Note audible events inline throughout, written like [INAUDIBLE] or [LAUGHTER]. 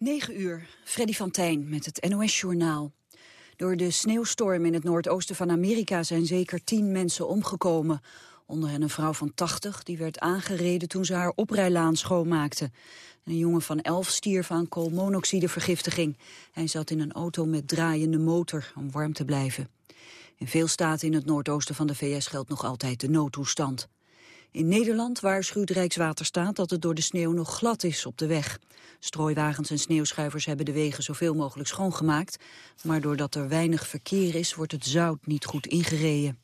9 uur, Freddy van Tijn met het NOS-journaal. Door de sneeuwstorm in het noordoosten van Amerika zijn zeker tien mensen omgekomen. Onder hen een vrouw van 80 die werd aangereden toen ze haar oprijlaan schoonmaakte. Een jongen van 11 stierf aan koolmonoxidevergiftiging. Hij zat in een auto met draaiende motor om warm te blijven. In veel staten in het noordoosten van de VS geldt nog altijd de noodtoestand. In Nederland waarschuwt Rijkswaterstaat dat het door de sneeuw nog glad is op de weg. Strooiwagens en sneeuwschuivers hebben de wegen zoveel mogelijk schoongemaakt. Maar doordat er weinig verkeer is, wordt het zout niet goed ingereden.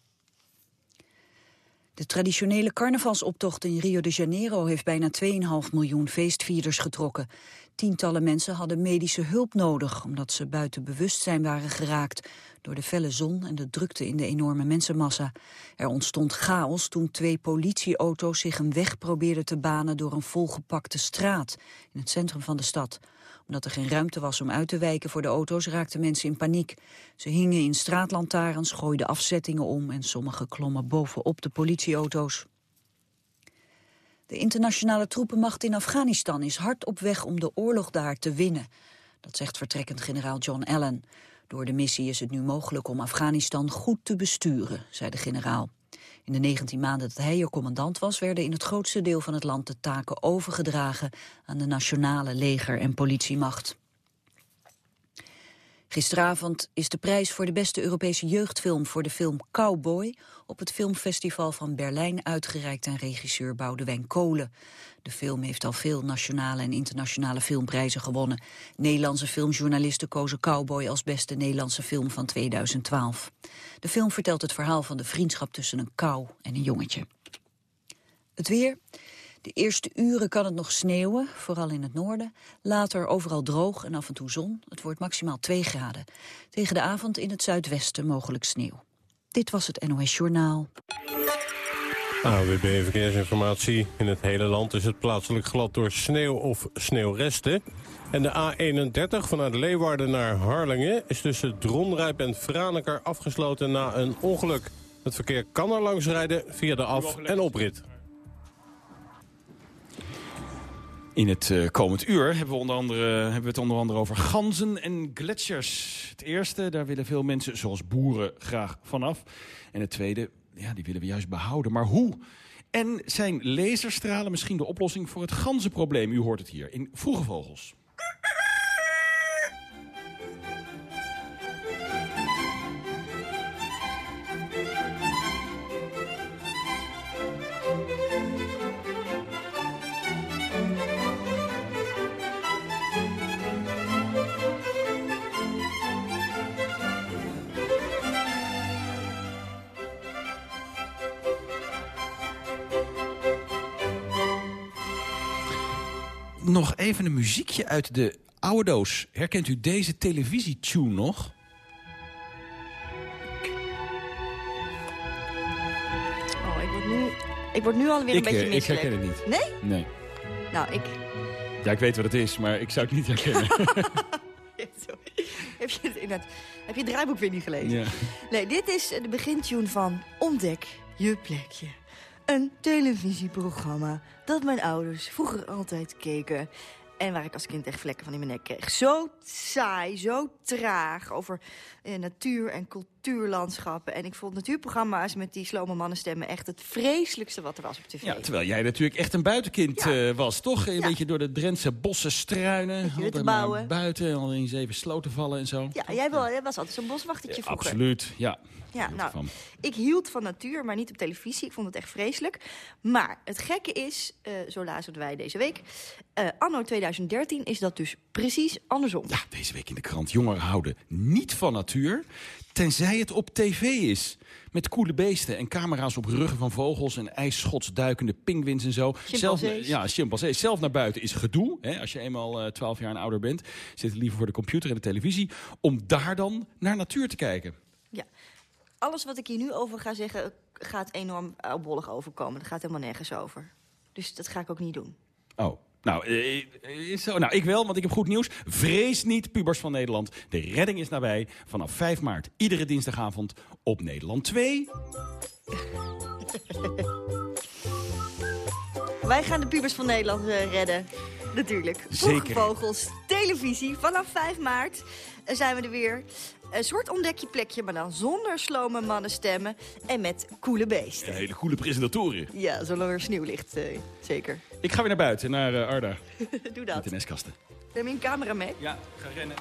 De traditionele carnavalsoptocht in Rio de Janeiro heeft bijna 2,5 miljoen feestvierders getrokken. Tientallen mensen hadden medische hulp nodig omdat ze buiten bewustzijn waren geraakt door de felle zon en de drukte in de enorme mensenmassa. Er ontstond chaos toen twee politieauto's zich een weg probeerden te banen door een volgepakte straat in het centrum van de stad omdat er geen ruimte was om uit te wijken voor de auto's raakten mensen in paniek. Ze hingen in straatlantaarns, gooiden afzettingen om en sommigen klommen bovenop de politieauto's. De internationale troepenmacht in Afghanistan is hard op weg om de oorlog daar te winnen. Dat zegt vertrekkend generaal John Allen. Door de missie is het nu mogelijk om Afghanistan goed te besturen, zei de generaal. In de 19 maanden dat hij er commandant was... werden in het grootste deel van het land de taken overgedragen... aan de nationale leger- en politiemacht. Gisteravond is de prijs voor de beste Europese jeugdfilm voor de film Cowboy op het filmfestival van Berlijn uitgereikt aan regisseur Boudewijn Kolen. De film heeft al veel nationale en internationale filmprijzen gewonnen. Nederlandse filmjournalisten kozen Cowboy als beste Nederlandse film van 2012. De film vertelt het verhaal van de vriendschap tussen een kou en een jongetje. Het weer. De eerste uren kan het nog sneeuwen, vooral in het noorden. Later overal droog en af en toe zon. Het wordt maximaal 2 graden. Tegen de avond in het zuidwesten mogelijk sneeuw. Dit was het NOS Journaal. AWB Verkeersinformatie. In het hele land is het plaatselijk glad door sneeuw of sneeuwresten. En de A31 vanuit Leeuwarden naar Harlingen... is tussen Dronrijp en Franeker afgesloten na een ongeluk. Het verkeer kan er langs rijden via de af- en oprit. In het uh, komend uur hebben we, onder andere, hebben we het onder andere over ganzen en gletsjers. Het eerste, daar willen veel mensen, zoals boeren, graag vanaf. En het tweede, ja, die willen we juist behouden. Maar hoe? En zijn laserstralen misschien de oplossing voor het ganzenprobleem? U hoort het hier in Vroege Vogels. Nog even een muziekje uit de oude doos. Herkent u deze televisietune nog? Oh, ik word nu, ik word nu alweer een beetje misselijk. Ik herken het niet. Nee? Nee. Nou, ik... Ja, ik weet wat het is, maar ik zou het niet herkennen. [LAUGHS] heb, je het, inderdaad, heb je het draaiboek weer niet gelezen? Ja. Nee, dit is de begintune van Ontdek je plekje. Een televisieprogramma dat mijn ouders vroeger altijd keken. En waar ik als kind echt vlekken van in mijn nek kreeg. Zo saai, zo traag over eh, natuur en cultuurlandschappen. En ik vond natuurprogramma's met die slome mannenstemmen... echt het vreselijkste wat er was op tv. Ja, terwijl jij natuurlijk echt een buitenkind Ja. eh, was, toch? Een Ja. beetje door de Drentse bossen struinen. Altijd maar. Buiten, al in zeven sloten vallen en zo. Ja, jij, wel, jij was altijd zo'n boswachtertje vroeger. absoluut, ja. Ja, nou, ervan. ik hield van natuur, maar niet op televisie. Ik vond het echt vreselijk. Maar het gekke is, eh, zo lazen wij deze week... eh, anno 2013 is dat dus precies andersom. Ja, deze week in de krant. Jongeren houden niet van natuur, tenzij het op tv is. Met coole beesten en camera's op ruggen van vogels... en ijsschots duikende pinguïns en zo. Zelf, ja, chimpansees. Zelf naar buiten is gedoe. Hè, als je eenmaal eh 12 jaar en ouder bent... zit je liever voor de computer en de televisie... om daar dan naar natuur te kijken. Ja. Alles wat ik hier nu over ga zeggen, gaat enorm oudbollig overkomen. Dat gaat helemaal nergens over. Dus dat ga ik ook niet doen. Oh, nou, eh, eh, zo, nou, ik wel, want ik heb goed nieuws. Vrees niet, pubers van Nederland. De redding is nabij. Vanaf 5 maart, iedere dinsdagavond op Nederland 2. [LAUGHS] Wij gaan de pubers van Nederland eh, redden. natuurlijk. Zeker. Vogels, televisie. Vanaf 5 maart zijn we er weer. Een soort ontdekje plekje, maar dan zonder slome mannenstemmen. En met coole beesten. Een hele coole presentatoren. Ja, zolang er sneeuw ligt, eh, zeker. Ik ga weer naar buiten, naar eh, Arda. [LAUGHS] Doe dat. Met de nestkasten. Neem je een camera mee? Ja, ga rennen.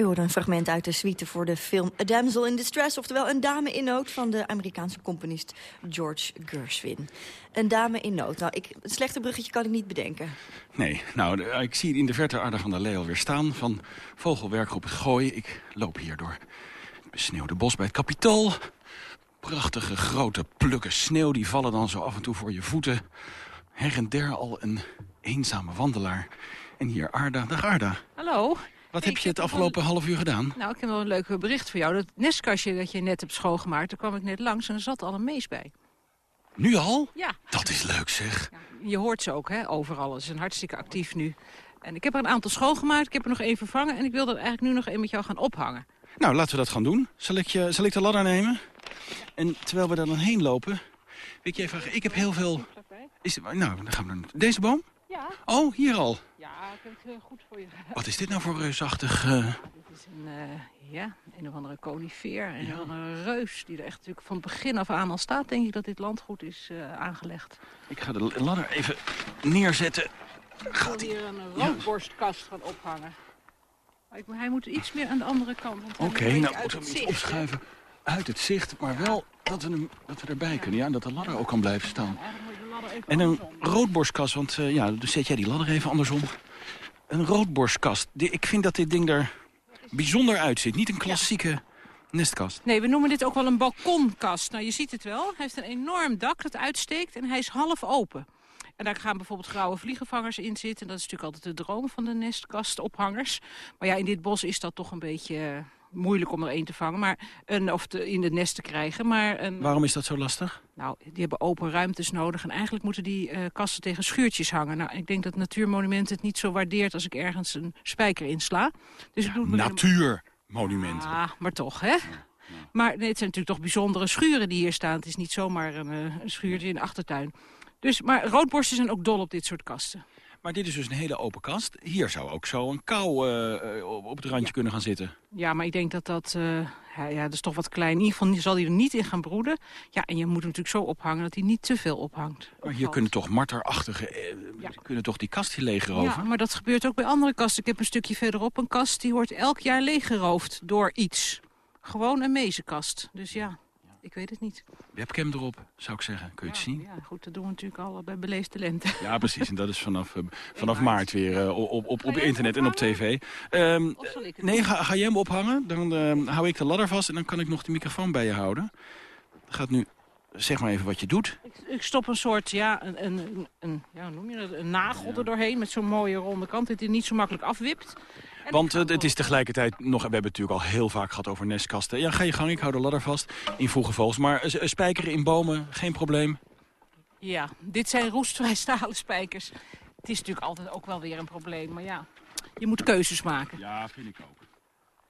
U hoorde een fragment uit de suite voor de film A Damsel in Distress... oftewel een dame in nood van de Amerikaanse componist George Gershwin. Een dame in nood. Nou, ik, een slechter bruggetje kan ik niet bedenken. Nee, nou, ik zie in de verte Arda van der Lee alweer staan... van Vogelwerkgroep Het Gooi. Ik loop hier door het besneeuwde bos bij het Capitool. Prachtige grote plukken sneeuw, die vallen dan zo af en toe voor je voeten. Her en der al een eenzame wandelaar. En hier Arda. Dag Arda. Hallo. Wat heb je het afgelopen half uur gedaan? Nou, ik heb wel een leuk bericht voor jou. Dat nestkastje dat je net hebt schoongemaakt, daar kwam ik net langs en er zat al een mees bij. Nu al? Ja, Dat is leuk zeg. je hoort ze ook hè, overal. Ze zijn hartstikke actief nu. En ik heb er een aantal schoongemaakt, ik heb er nog één vervangen... en ik wil er eigenlijk nu nog één met jou gaan ophangen. Nou, laten we dat gaan doen. Zal ik, je, zal ik de ladder nemen? En terwijl we daar dan heen lopen... Wil ik je even vragen, ik heb heel veel... Is, nou, dan gaan we dan... Deze boom? Ja, Oh, hier al. Ja, ik heb het eh, goed voor je. Wat is dit nou voor reusachtig... eh, Dit is een, eh, ja, een of andere conifeer, een of andere reus... die er echt natuurlijk van het begin af aan al staat, denk ik, dat dit landgoed is aangelegd. Ik ga de ladder even neerzetten. Ik Gaat wil ie? hier een roodborstkast gaan ophangen. Maar ik- hij moet iets meer aan de andere kant. Oké, nou moeten we hem iets hè. opschuiven uit het zicht. Maar wel dat we, hem, dat we erbij kunnen. Ja, en dat de ladder ook kan blijven staan. En een roodborstkast, want eh, ja, dus zet jij die ladder even andersom. Een roodborstkast. Ik vind dat dit ding er bijzonder uitziet. Niet een klassieke nestkast. Nee, we noemen dit ook wel een balkonkast. Nou, je ziet het wel. Hij heeft een enorm dak dat uitsteekt en hij is half open. En daar gaan bijvoorbeeld grauwe vliegenvangers in zitten. Dat is natuurlijk altijd de droom van de nestkastophangers. Maar ja, in dit bos is dat toch een beetje eh, moeilijk om er één te vangen. Maar een, of te, in het nest te krijgen. Maar een, Waarom is dat zo lastig? Nou, die hebben open ruimtes nodig. En eigenlijk moeten die eh, kasten tegen schuurtjes hangen. Nou, ik denk dat Natuurmonument het niet zo waardeert als ik ergens een spijker insla. Dus Natuurmonument. Ah, maar toch, hè? Maar nee, het zijn natuurlijk toch bijzondere schuren die hier staan. Het is niet zomaar een, eh, een schuurtje in de achtertuin. Dus, maar roodborsten zijn ook dol op dit soort kasten. Maar dit is dus een hele open kast. Hier zou ook zo een kou eh, eh, op het randje kunnen gaan zitten. Ja, maar ik denk dat dat... eh, ja, ja, dat is toch wat klein. In ieder geval zal hij er niet in gaan broeden. Ja, en je moet hem natuurlijk zo ophangen dat hij niet te veel ophangt. Maar hier kunnen toch marterachtige... eh, Ja. kunnen toch die kast hier leegroven? Ja, maar dat gebeurt ook bij andere kasten. Ik heb een stukje verderop een kast die wordt elk jaar leeggeroofd door iets. Gewoon een mezenkast. Dus ja, ik weet het niet. Webcam erop, zou ik zeggen. Kun je het zien? Ja, goed, dat doen we natuurlijk al bij beleefde lente. [LAUGHS] Ja, precies. En dat is vanaf, eh, vanaf maart weer eh, op, op, op internet en op tv. Ehm, nee, ga, ga jij hem ophangen? Dan eh, hou ik de ladder vast en dan kan ik nog de microfoon bij je houden. Gaat nu zeg maar even wat je doet. Ik, ik stop een soort, ja, een, een, een, ja, hoe noem je dat, een nagel er doorheen met zo'n mooie ronde kant. Dat hij niet zo makkelijk afwipt. Want eh, het is tegelijkertijd nog... We hebben het natuurlijk al heel vaak gehad over nestkasten. Ja, ga je gang, ik hou de ladder vast in vroege vogels. Maar eh, spijkeren in bomen, geen probleem. Ja, dit zijn roestvrij stalen spijkers. Het is natuurlijk altijd ook wel weer een probleem, maar ja, je moet keuzes maken. Ja, vind ik ook.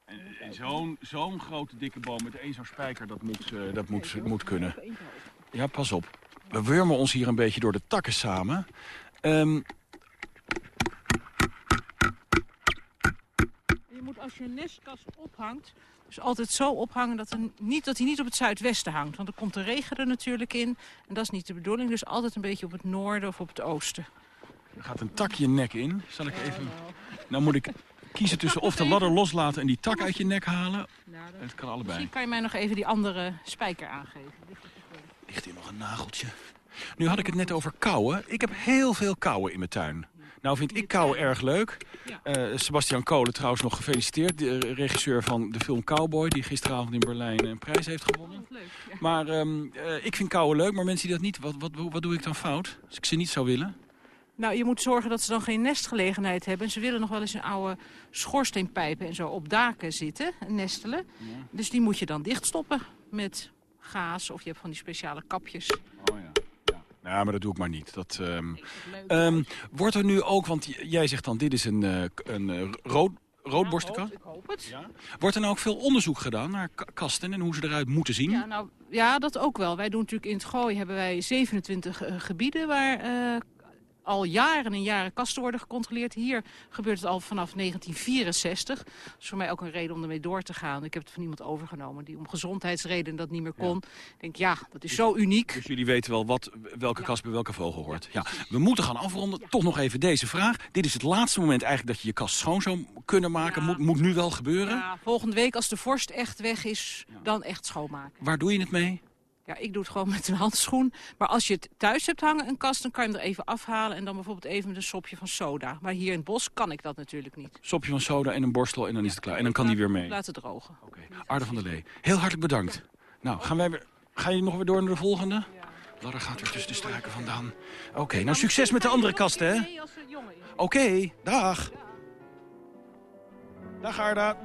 En, en zo'n zo'n grote dikke boom met één zo'n spijker, dat moet, eh, dat moet, moet kunnen. Ja, pas op. We wurmen ons hier een beetje door de takken samen. Ehm, Je moet als je een nestkast ophangt, dus altijd zo ophangen dat, er niet, dat hij niet op het zuidwesten hangt. Want dan komt de regen er natuurlijk in en dat is niet de bedoeling. Dus altijd een beetje op het noorden of op het oosten. er gaat een tak je nek in. Zal ik even... Nou moet ik kiezen tussen of de ladder loslaten en die tak uit je nek halen. Nou, dan- Het kan allebei. Misschien kan je mij nog even die andere spijker aangeven. Ligt hier nog een nageltje. Nu had ik het net over kauwen. Ik heb heel veel kauwen in mijn tuin. Nou vind ik kauwen erg leuk. Eh, Sebastian Kolen trouwens nog gefeliciteerd. De regisseur van de film Cowboy. Die gisteravond in Berlijn een prijs heeft gewonnen. Leuk. Ja. Maar ehm, eh, ik vind kauwen leuk. Maar mensen die dat niet, wat, wat, wat doe ik dan fout? Als ik ze niet zou willen? Nou, je moet zorgen dat ze dan geen nestgelegenheid hebben. En ze willen nog wel eens een oude schoorsteenpijpen en zo op daken zitten, nestelen. Dus die moet je dan dichtstoppen met gaas of je hebt van die speciale kapjes. Nou, maar dat doe ik maar niet. Dat, ehm, ehm, wordt er nu ook, want jij zegt dan dit is een, eh, een eh, rood, roodborstenkast. Ja, ik hoop het. Ja. Wordt er nou ook veel onderzoek gedaan naar ka- kasten en hoe ze eruit moeten zien? Ja, nou, ja, dat ook wel. Wij doen natuurlijk in het Gooi hebben wij 27 eh, gebieden waar eh, al jaren en jaren kasten worden gecontroleerd. Hier gebeurt het al vanaf 1964. Dat is voor mij ook een reden om ermee door te gaan. Ik heb het van iemand overgenomen die om gezondheidsredenen dat niet meer kon. Ik denk, ja, dat is zo uniek. Dus jullie weten wel wat, welke kast bij welke vogel hoort. Ja, we moeten gaan afronden. Toch nog even deze vraag. Dit is het laatste moment eigenlijk dat je je kast schoon zou kunnen maken. Moet, moet nu wel gebeuren. Ja, volgende week als de vorst echt weg is, dan echt schoonmaken. Waar doe je het mee? Ja, ik doe het gewoon met een handschoen. Maar als je het thuis hebt hangen, een kast, dan kan je hem er even afhalen... en dan bijvoorbeeld even met een sopje van soda. Maar hier in het bos kan ik dat natuurlijk niet. Sopje van soda en een borstel en dan is het klaar. En dan kan die weer mee. Oké, Laten drogen. Arde van der Lee. Heel hartelijk bedankt. Nou, gaan wij weer... Ga je nog weer door naar de volgende? Ladder gaat weer tussen de struiken vandaan. Oké, nou succes met de andere kasten, hè? Nee, als het jongen is. Oké, dag. Dag Arda.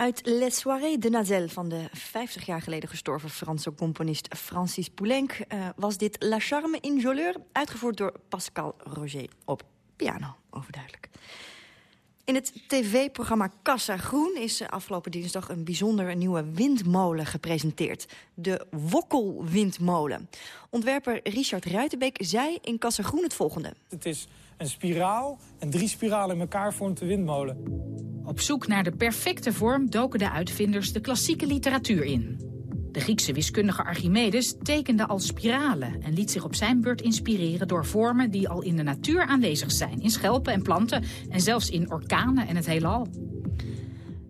Uit Les Soirées de Nazel van de 50 jaar geleden gestorven Franse componist Francis Poulenc... eh, was dit La Charme in Joleur, uitgevoerd door Pascal Roger op piano, overduidelijk. In het tv-programma Kassa Groen is afgelopen dinsdag een bijzonder nieuwe windmolen gepresenteerd. De Wokkelwindmolen. Ontwerper Richard Ruitenbeek zei in Kassa Groen het volgende. Het is een spiraal en drie spiralen in elkaar vormt de windmolen. Op zoek naar de perfecte vorm doken de uitvinders de klassieke literatuur in. De Griekse wiskundige Archimedes tekende al spiralen en liet zich op zijn beurt inspireren door vormen die al in de natuur aanwezig zijn. In schelpen en planten en zelfs in orkanen en het heelal.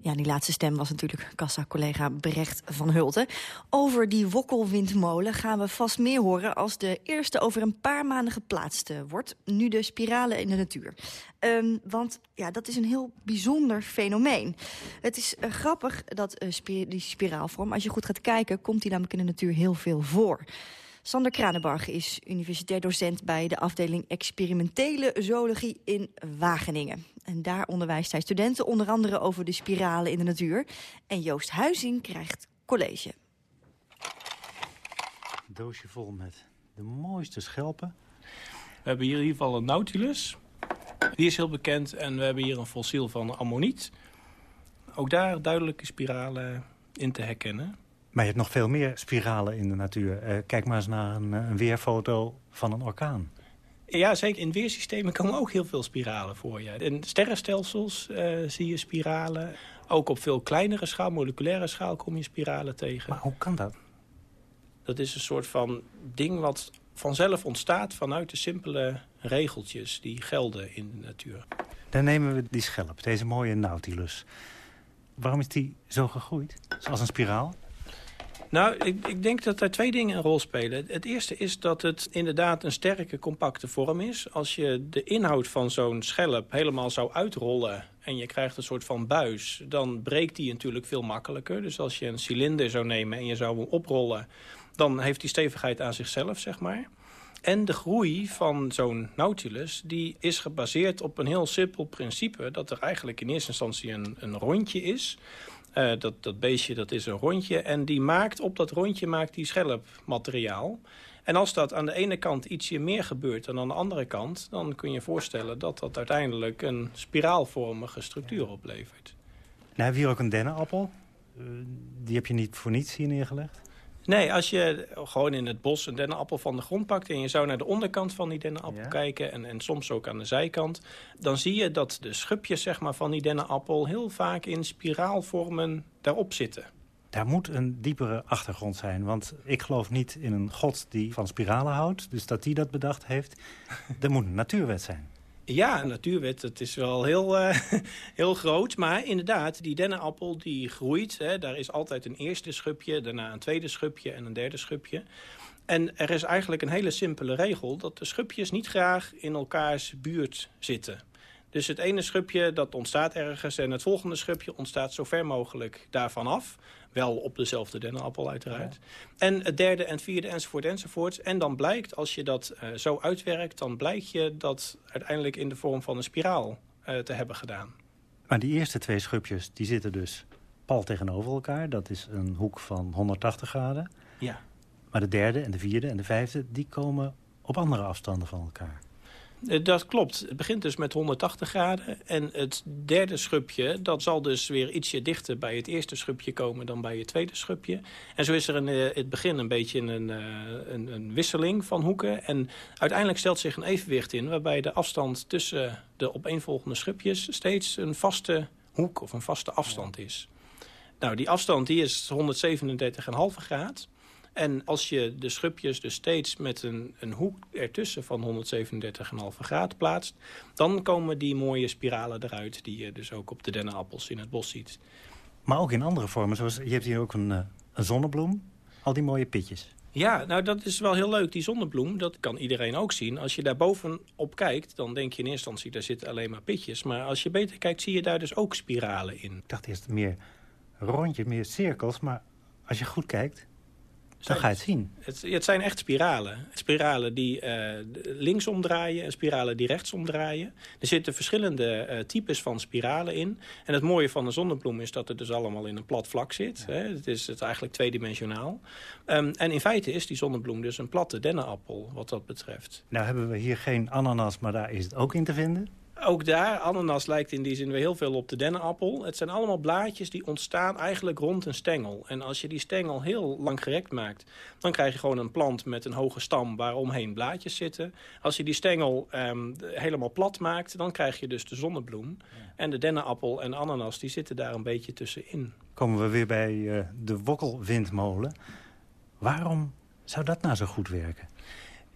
Ja, die laatste stem was natuurlijk kassa-collega Brecht van Hulten. Over die wokkelwindmolen gaan we vast meer horen... als de eerste over een paar maanden geplaatst eh, wordt. Nu de spiralen in de natuur. Um, want ja, dat is een heel bijzonder fenomeen. Het is uh, grappig dat spi die spiraalvorm... als je goed gaat kijken, komt die namelijk in de natuur heel veel voor. Sander Kranenbarg is universitair docent bij de afdeling experimentele zoologie in Wageningen. En daar onderwijst hij studenten onder andere over de spiralen in de natuur. En Joost Huizing krijgt college. Een doosje vol met de mooiste schelpen. We hebben hier in ieder geval een nautilus. Die is heel bekend en we hebben hier een fossiel van ammoniet. Ook daar duidelijke spiralen in te herkennen. Maar je hebt nog veel meer spiralen in de natuur. Uh, kijk maar eens naar een, een, weerfoto van een orkaan. Ja, zeker. In weersystemen komen ook heel veel spiralen voor. Ja. In sterrenstelsels uh, zie je spiralen. Ook op veel kleinere schaal, moleculaire schaal, kom je spiralen tegen. Maar hoe kan dat? Dat is een soort van ding wat vanzelf ontstaat vanuit de simpele regeltjes die gelden in de natuur. Dan nemen we die schelp, deze mooie Nautilus. Waarom is die zo gegroeid? Zoals een spiraal? Nou, ik, ik, denk dat er twee dingen een rol spelen. Het eerste is dat het inderdaad een sterke, compacte vorm is. Als je de inhoud van zo'n schelp helemaal zou uitrollen... en je krijgt een soort van buis, dan breekt die natuurlijk veel makkelijker. Dus als je een cilinder zou nemen en je zou hem oprollen... dan heeft die stevigheid aan zichzelf, zeg maar. En de groei van zo'n Nautilus die is gebaseerd op een heel simpel principe... dat er eigenlijk in eerste instantie een, een rondje is... Uh, dat, dat beestje dat is een rondje en die maakt op dat rondje maakt die schelpmateriaal. En als dat aan de ene kant ietsje meer gebeurt dan aan de andere kant... dan kun je voorstellen dat dat uiteindelijk een spiraalvormige structuur oplevert. Nou, hebben we hier ook een dennenappel. Uh, die heb je niet voor niets hier neergelegd? Nee, als je gewoon in het bos een dennenappel van de grond pakt... en je zou naar de onderkant van die dennenappel ja. kijken... En, en soms ook aan de zijkant... dan zie je dat de schupjes zeg maar, van die dennenappel... heel vaak in spiraalvormen daarop zitten. Daar moet een diepere achtergrond zijn. Want ik geloof niet in een god die van spiralen houdt. Dus dat die dat bedacht heeft. [LAUGHS] er moet een natuurwet zijn. Ja, natuurwet, dat is wel heel, uh, [LAUGHS] heel groot. Maar inderdaad, die dennenappel die groeit. Hè, daar is altijd een eerste schupje, daarna een tweede schupje en een derde schupje. En er is eigenlijk een hele simpele regel... dat de schupjes niet graag in elkaars buurt zitten. Dus het ene schupje dat ontstaat ergens en het volgende schupje ontstaat zo ver mogelijk daarvan af. Wel op dezelfde dennenappel uiteraard. Ja. En het derde en vierde enzovoort enzovoort. En dan blijkt, als je dat uh, zo uitwerkt... dan blijkt je dat uiteindelijk in de vorm van een spiraal uh, te hebben gedaan. Maar die eerste twee schupjes die zitten dus pal tegenover elkaar. Dat is een hoek van 180 graden. Ja. Maar de derde en de vierde en de vijfde... die komen op andere afstanden van elkaar. Dat klopt. Het begint dus met 180 graden. En het derde schupje, dat zal dus weer ietsje dichter bij het eerste schupje komen dan bij het tweede schupje. En zo is er in het begin een beetje een, een, een wisseling van hoeken. En uiteindelijk stelt zich een evenwicht in waarbij de afstand tussen de opeenvolgende schupjes steeds een vaste hoek of een vaste afstand is. Nou, die afstand die is 137,5 graden. En als je de schupjes dus steeds met een, een hoek ertussen van 137,5 graden plaatst... dan komen die mooie spiralen eruit die je dus ook op de dennenappels in het bos ziet. Maar ook in andere vormen, zoals je hebt hier ook een, een zonnebloem, al die mooie pitjes. Ja, nou dat is wel heel leuk. Die zonnebloem, dat kan iedereen ook zien. Als je daar bovenop kijkt, dan denk je in eerste instantie... daar zitten alleen maar pitjes. Maar als je beter kijkt, zie je daar dus ook spiralen in. Ik dacht eerst meer rondjes, meer cirkels. Maar als je goed kijkt, dan ga je het zien. Het, het zijn echt spiralen. Spiralen die uh, linksom draaien en spiralen die rechtsom draaien. Er zitten verschillende uh, types van spiralen in. En het mooie van een zonnebloem is dat het dus allemaal in een plat vlak zit. Ja. Hè? Het is het eigenlijk tweedimensionaal. Um, en in feite is die zonnebloem dus een platte dennenappel wat dat betreft. Nou hebben we hier geen ananas, maar daar is het ook in te vinden. Ook daar, ananas lijkt in die zin weer heel veel op de dennenappel. Het zijn allemaal blaadjes die ontstaan eigenlijk rond een stengel. En als je die stengel heel lang gerekt maakt... dan krijg je gewoon een plant met een hoge stam waar omheen blaadjes zitten. Als je die stengel ehm, helemaal plat maakt, dan krijg je dus de zonnebloem. En de dennenappel en ananas die zitten daar een beetje tussenin. Komen we weer bij uh, de wokkelwindmolen. Waarom zou dat nou zo goed werken?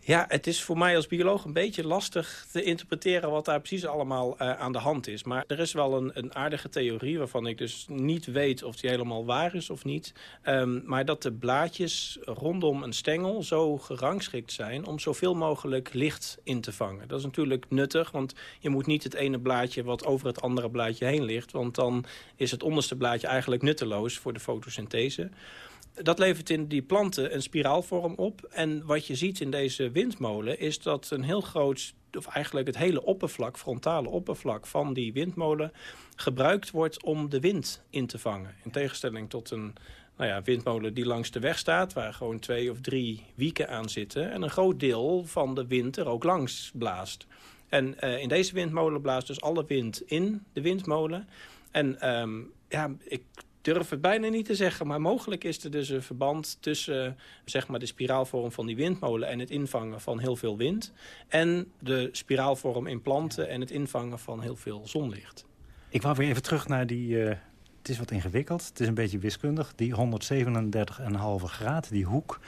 Ja, het is voor mij als bioloog een beetje lastig te interpreteren wat daar precies allemaal uh, aan de hand is. Maar er is wel een, een, aardige theorie waarvan ik dus niet weet of die helemaal waar is of niet. Um, maar dat de blaadjes rondom een stengel zo gerangschikt zijn om zoveel mogelijk licht in te vangen. Dat is natuurlijk nuttig, want je moet niet het ene blaadje wat over het andere blaadje heen ligt. Want dan is het onderste blaadje eigenlijk nutteloos voor de fotosynthese dat levert in die planten een spiraalvorm op. En wat je ziet in deze windmolen is dat een heel groot... of eigenlijk het hele oppervlak, frontale oppervlak van die windmolen... gebruikt wordt om de wind in te vangen. In tegenstelling tot een nou ja, windmolen die langs de weg staat... waar gewoon twee of drie wieken aan zitten... en een groot deel van de wind er ook langs blaast. En uh, in deze windmolen blaast dus alle wind in de windmolen... En um, ja, ik durf het bijna niet te zeggen, maar mogelijk is er dus een verband tussen zeg maar, de spiraalvorm van die windmolen en het invangen van heel veel wind. En de spiraalvorm in planten en het invangen van heel veel zonlicht. Ik wou weer even terug naar die... Uh, het is wat ingewikkeld, het is een beetje wiskundig. Die 137,5 graden, die hoek.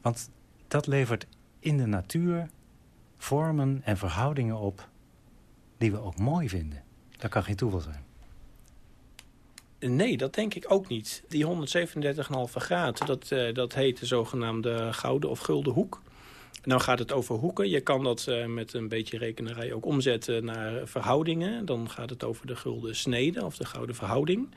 Want dat levert in de natuur vormen en verhoudingen op die we ook mooi vinden. Dat kan geen toeval zijn. Nee, dat denk ik ook niet. Die 137,5 graden, dat, uh, dat heet de zogenaamde gouden of gulden hoek. Nou gaat het over hoeken. Je kan dat uh, met een beetje rekenerij ook omzetten naar verhoudingen. Dan gaat het over de gulden snede of de gouden verhouding.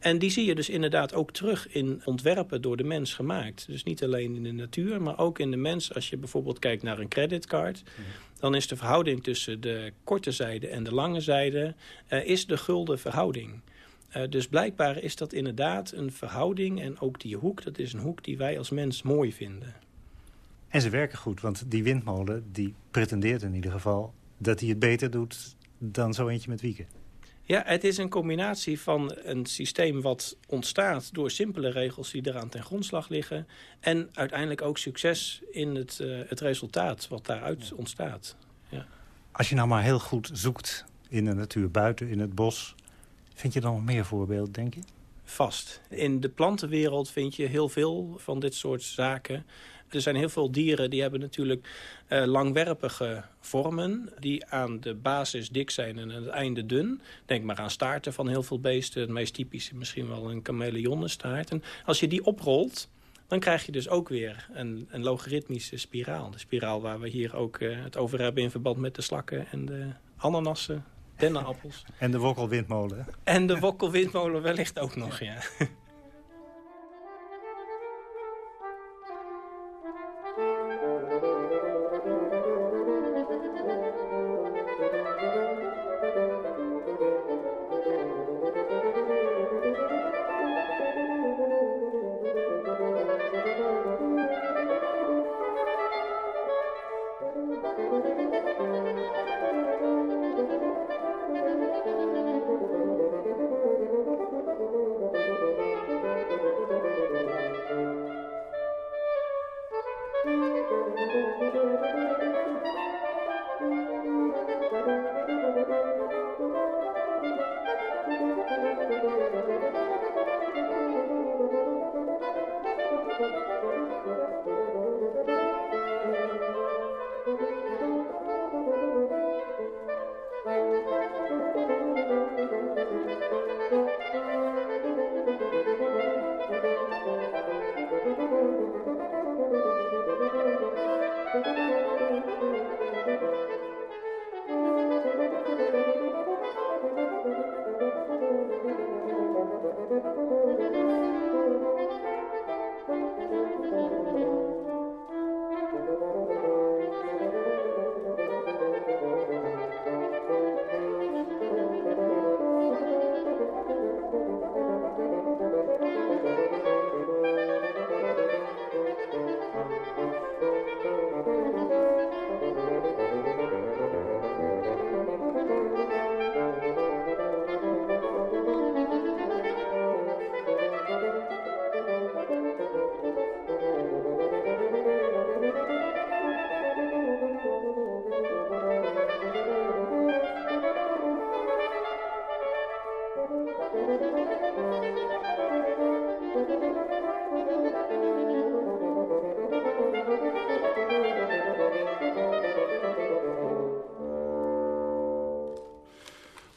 En die zie je dus inderdaad ook terug in ontwerpen door de mens gemaakt. Dus niet alleen in de natuur, maar ook in de mens. Als je bijvoorbeeld kijkt naar een creditcard... dan is de verhouding tussen de korte zijde en de lange zijde... Uh, is de gulden verhouding. Uh, dus blijkbaar is dat inderdaad een verhouding. En ook die hoek, dat is een hoek die wij als mens mooi vinden. En ze werken goed, want die windmolen die pretendeert in ieder geval... dat hij het beter doet dan zo eentje met wieken. Ja, het is een combinatie van een systeem wat ontstaat... door simpele regels die eraan ten grondslag liggen... en uiteindelijk ook succes in het, uh, het resultaat wat daaruit ontstaat. Ja. Als je nou maar heel goed zoekt in de natuur, buiten, in het bos... Vind je dan meer voorbeelden, denk je? Vast. In de plantenwereld vind je heel veel van dit soort zaken. Er zijn heel veel dieren die hebben natuurlijk uh, langwerpige vormen... die aan de basis dik zijn en aan het einde dun. Denk maar aan staarten van heel veel beesten. Het meest typische misschien wel een chameleonnenstaart. En als je die oprolt, dan krijg je dus ook weer een, een logaritmische spiraal. De spiraal waar we hier ook uh, het over hebben in verband met de slakken en de ananassen dennenappels. En de wokkelwindmolen. En de wokkelwindmolen wellicht ook nog, ja.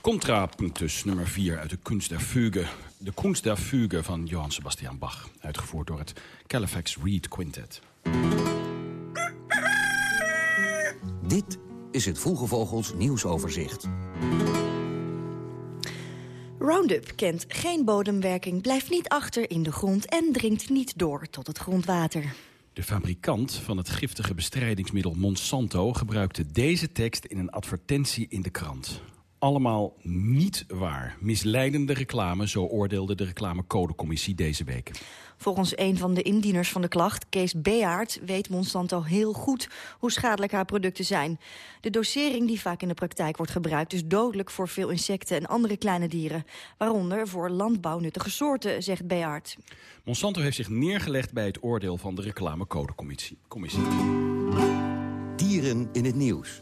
Contrapunctus nummer 4 uit de Kunst der Fuge. De Kunst der Fuge van Johann Sebastian Bach. Uitgevoerd door het Califax Reed Quintet. Dit is het Vroege Vogels nieuwsoverzicht. Roundup kent geen bodemwerking, blijft niet achter in de grond... en dringt niet door tot het grondwater. De fabrikant van het giftige bestrijdingsmiddel Monsanto... gebruikte deze tekst in een advertentie in de krant allemaal niet waar. Misleidende reclame, zo oordeelde de reclamecodecommissie deze week. Volgens een van de indieners van de klacht, Kees Beaert, weet Monsanto heel goed hoe schadelijk haar producten zijn. De dosering die vaak in de praktijk wordt gebruikt is dodelijk voor veel insecten en andere kleine dieren. Waaronder voor landbouwnuttige soorten, zegt Beaert. Monsanto heeft zich neergelegd bij het oordeel van de reclamecodecommissie. Dieren in het nieuws.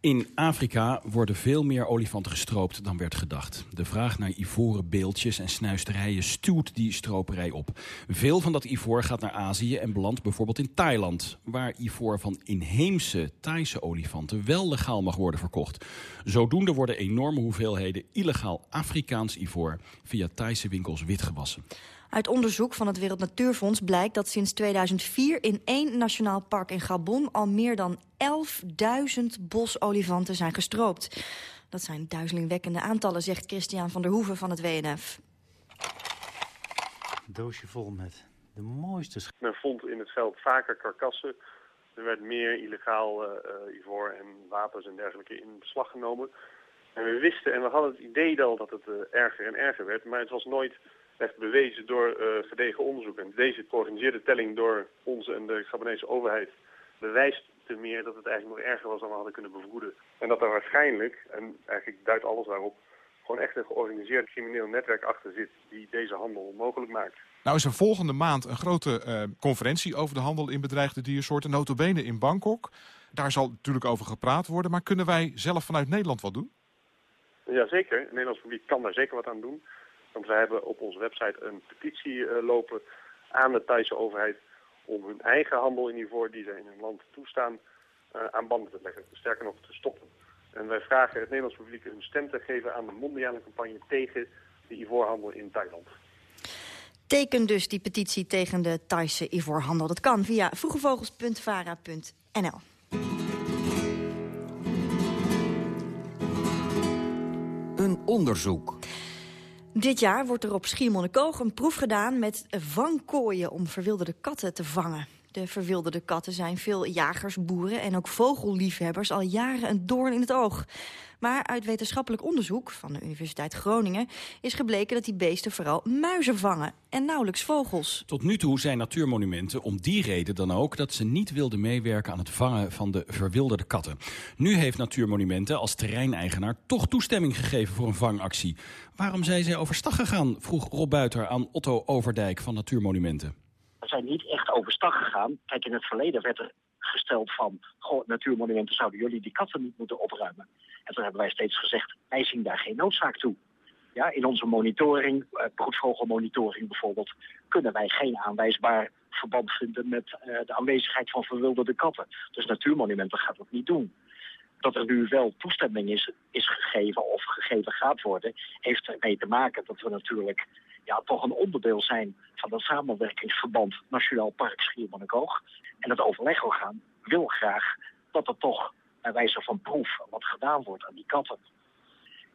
In Afrika worden veel meer olifanten gestroopt dan werd gedacht. De vraag naar ivoren beeldjes en snuisterijen stuwt die stroperij op. Veel van dat ivoor gaat naar Azië en belandt bijvoorbeeld in Thailand... waar ivoor van inheemse Thaise olifanten wel legaal mag worden verkocht. Zodoende worden enorme hoeveelheden illegaal Afrikaans ivoor... via Thaise winkels witgewassen. Uit onderzoek van het Wereld Natuurfonds blijkt dat sinds 2004 in één nationaal park in Gabon al meer dan 11.000 bosolifanten zijn gestroopt. Dat zijn duizelingwekkende aantallen, zegt Christian van der Hoeven van het WNF. Een doosje vol met de mooiste... Men vond in het veld vaker karkassen. Er werd meer illegaal uh, ivoor en wapens en dergelijke in beslag genomen. En we wisten en we hadden het idee al dat het uh, erger en erger werd, maar het was nooit echt bewezen door uh, gedegen onderzoek. En deze georganiseerde telling door ons en de Gabonese overheid bewijst te meer dat het eigenlijk nog erger was dan we hadden kunnen bevroeden. En dat er waarschijnlijk, en eigenlijk duidt alles daarop, gewoon echt een georganiseerd crimineel netwerk achter zit die deze handel mogelijk maakt. Nou is er volgende maand een grote uh, conferentie over de handel in bedreigde diersoorten, notabene in Bangkok. Daar zal natuurlijk over gepraat worden, maar kunnen wij zelf vanuit Nederland wat doen? Jazeker, het Nederlands publiek kan daar zeker wat aan doen. Want wij hebben op onze website een petitie uh, lopen aan de Thaise overheid om hun eigen handel in ivoor die ze in hun land toestaan uh, aan banden te leggen. Sterker nog te stoppen. En wij vragen het Nederlands publiek een stem te geven aan de mondiale campagne tegen de ivoorhandel in Thailand. Teken dus die petitie tegen de Thaise ivoorhandel. Dat kan via vroegevogels.vara.nl. Een onderzoek. Dit jaar wordt er op Schiermonnikoog een proef gedaan met vangkooien om verwilderde katten te vangen. De verwilderde katten zijn veel jagers, boeren en ook vogelliefhebbers al jaren een doorn in het oog. Maar uit wetenschappelijk onderzoek van de Universiteit Groningen is gebleken dat die beesten vooral muizen vangen en nauwelijks vogels. Tot nu toe zijn natuurmonumenten om die reden dan ook dat ze niet wilden meewerken aan het vangen van de verwilderde katten. Nu heeft Natuurmonumenten als terreineigenaar toch toestemming gegeven voor een vangactie. Waarom zijn zij overstag gegaan, vroeg Rob Buiter aan Otto Overdijk van Natuurmonumenten. Niet echt overstag gegaan. Kijk, in het verleden werd er gesteld van... Goh, natuurmonumenten zouden jullie die katten niet moeten opruimen. En toen hebben wij steeds gezegd, wij zien daar geen noodzaak toe. Ja, in onze monitoring, uh, bijvoorbeeld... kunnen wij geen aanwijsbaar verband vinden met uh, de aanwezigheid van verwilderde katten. Dus natuurmonumenten gaat dat niet doen. Dat er nu wel toestemming is, is gegeven of gegeven gaat worden... heeft ermee te maken dat we natuurlijk ja, toch een onderdeel zijn van het samenwerkingsverband Nationaal Park Schiermonnikoog. En het overlegorgaan wil graag dat er toch bij wijze van proef wat gedaan wordt aan die katten.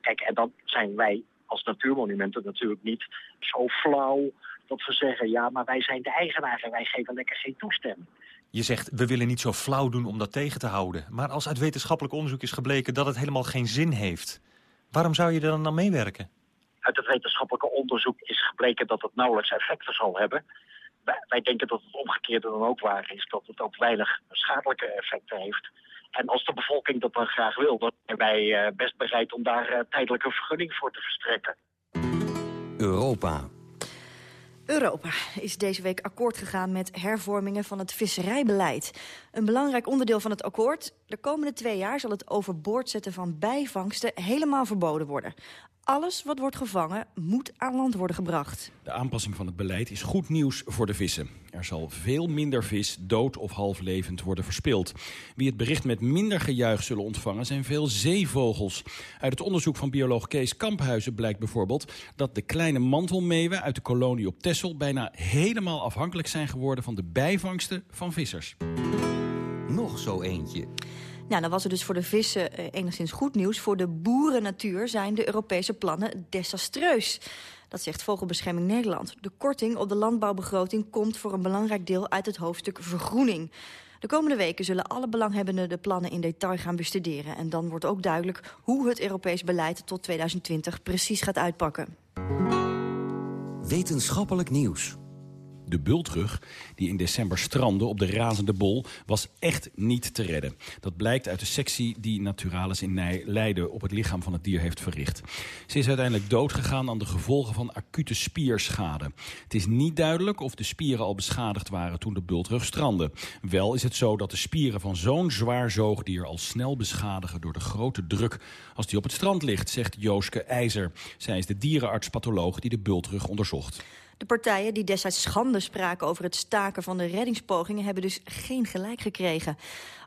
Kijk, en dan zijn wij als natuurmonumenten natuurlijk niet zo flauw dat we zeggen... ja, maar wij zijn de eigenaar en wij geven lekker geen toestemming. Je zegt, we willen niet zo flauw doen om dat tegen te houden. Maar als uit wetenschappelijk onderzoek is gebleken dat het helemaal geen zin heeft... waarom zou je er dan meewerken? Uit het wetenschappelijke onderzoek is gebleken dat het nauwelijks effecten zal hebben. Wij, wij denken dat het omgekeerde dan ook waar is, dat het ook weinig schadelijke effecten heeft. En als de bevolking dat dan graag wil, dan zijn wij uh, best bereid om daar uh, tijdelijk een vergunning voor te verstrekken. Europa. Europa is deze week akkoord gegaan met hervormingen van het visserijbeleid. Een belangrijk onderdeel van het akkoord. De komende twee jaar zal het overboord zetten van bijvangsten helemaal verboden worden. Alles wat wordt gevangen moet aan land worden gebracht. De aanpassing van het beleid is goed nieuws voor de vissen. Er zal veel minder vis dood of half levend worden verspild. Wie het bericht met minder gejuich zullen ontvangen zijn veel zeevogels. Uit het onderzoek van bioloog Kees Kamphuizen blijkt bijvoorbeeld... dat de kleine mantelmeeuwen uit de kolonie op Texel... bijna helemaal afhankelijk zijn geworden van de bijvangsten van vissers. Nog zo eentje. Nou, dan was het dus voor de vissen eh, enigszins goed nieuws. Voor de boerennatuur zijn de Europese plannen desastreus. Dat zegt Vogelbescherming Nederland. De korting op de landbouwbegroting komt voor een belangrijk deel uit het hoofdstuk vergroening. De komende weken zullen alle belanghebbenden de plannen in detail gaan bestuderen. En dan wordt ook duidelijk hoe het Europees beleid tot 2020 precies gaat uitpakken. Wetenschappelijk nieuws. De bultrug, die in december strandde op de razende bol, was echt niet te redden. Dat blijkt uit de sectie die Naturalis in Leiden op het lichaam van het dier heeft verricht. Ze is uiteindelijk doodgegaan aan de gevolgen van acute spierschade. Het is niet duidelijk of de spieren al beschadigd waren toen de bultrug strandde. Wel is het zo dat de spieren van zo'n zwaar zoogdier al snel beschadigen door de grote druk als die op het strand ligt, zegt Jooske IJzer. Zij is de dierenarts-patholoog die de bultrug onderzocht. De partijen die destijds schande spraken over het staken van de reddingspogingen... hebben dus geen gelijk gekregen.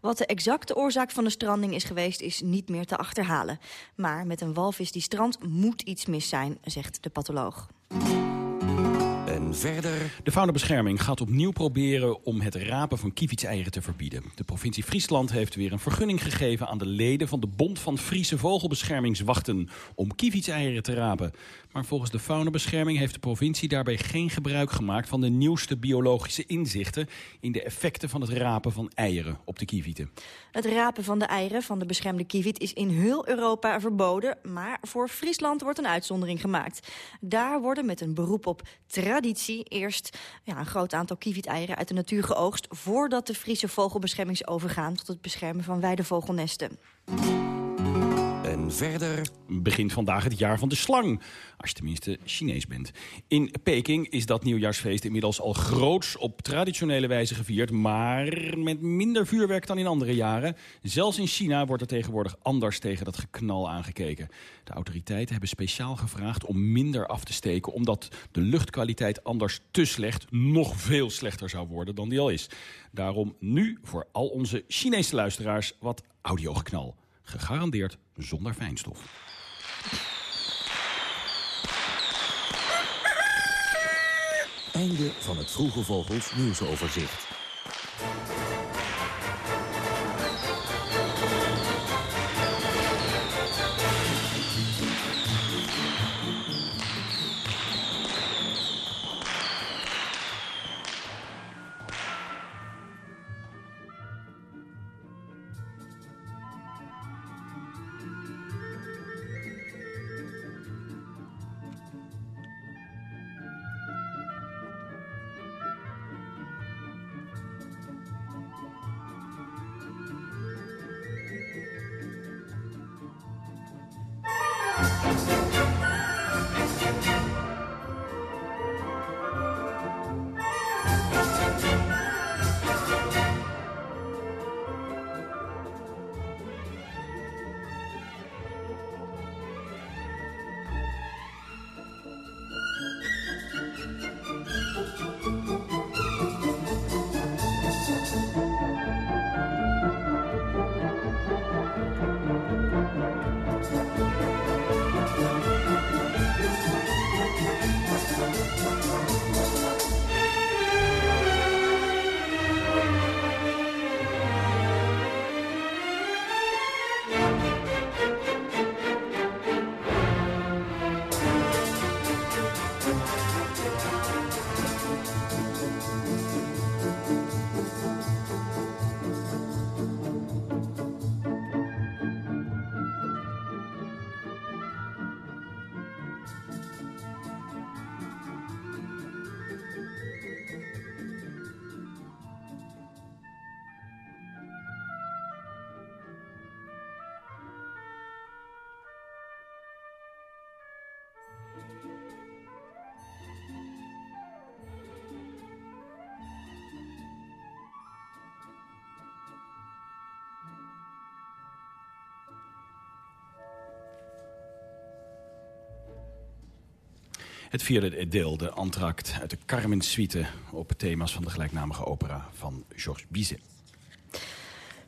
Wat de exacte oorzaak van de stranding is geweest, is niet meer te achterhalen. Maar met een walvis die strandt moet iets mis zijn, zegt de patholoog. En verder... De faunabescherming gaat opnieuw proberen om het rapen van kievitseieren te verbieden. De provincie Friesland heeft weer een vergunning gegeven aan de leden van de Bond van Friese Vogelbeschermingswachten om kievitseieren te rapen. Maar volgens de faunabescherming heeft de provincie daarbij geen gebruik gemaakt van de nieuwste biologische inzichten in de effecten van het rapen van eieren op de kievieten. Het rapen van de eieren van de beschermde kieviet is in heel Europa verboden, maar voor Friesland wordt een uitzondering gemaakt. Daar worden met een beroep op traditie eerst ja, een groot aantal kievieteieren uit de natuur geoogst, voordat de Friese vogelbeschermings overgaan tot het beschermen van weidevogelnesten. Verder... Begint vandaag het jaar van de slang. Als je tenminste Chinees bent. In Peking is dat nieuwjaarsfeest inmiddels al groots op traditionele wijze gevierd. Maar met minder vuurwerk dan in andere jaren. Zelfs in China wordt er tegenwoordig anders tegen dat geknal aangekeken. De autoriteiten hebben speciaal gevraagd om minder af te steken. Omdat de luchtkwaliteit anders te slecht, nog veel slechter zou worden dan die al is. Daarom nu voor al onze Chinese luisteraars wat audiogeknal. Gegarandeerd zonder fijnstof. Einde van het Vroege Vogels nieuwsoverzicht. Het vierde deel, de Antract uit de Carmen Suite... op thema's van de gelijknamige opera van Georges Bizet.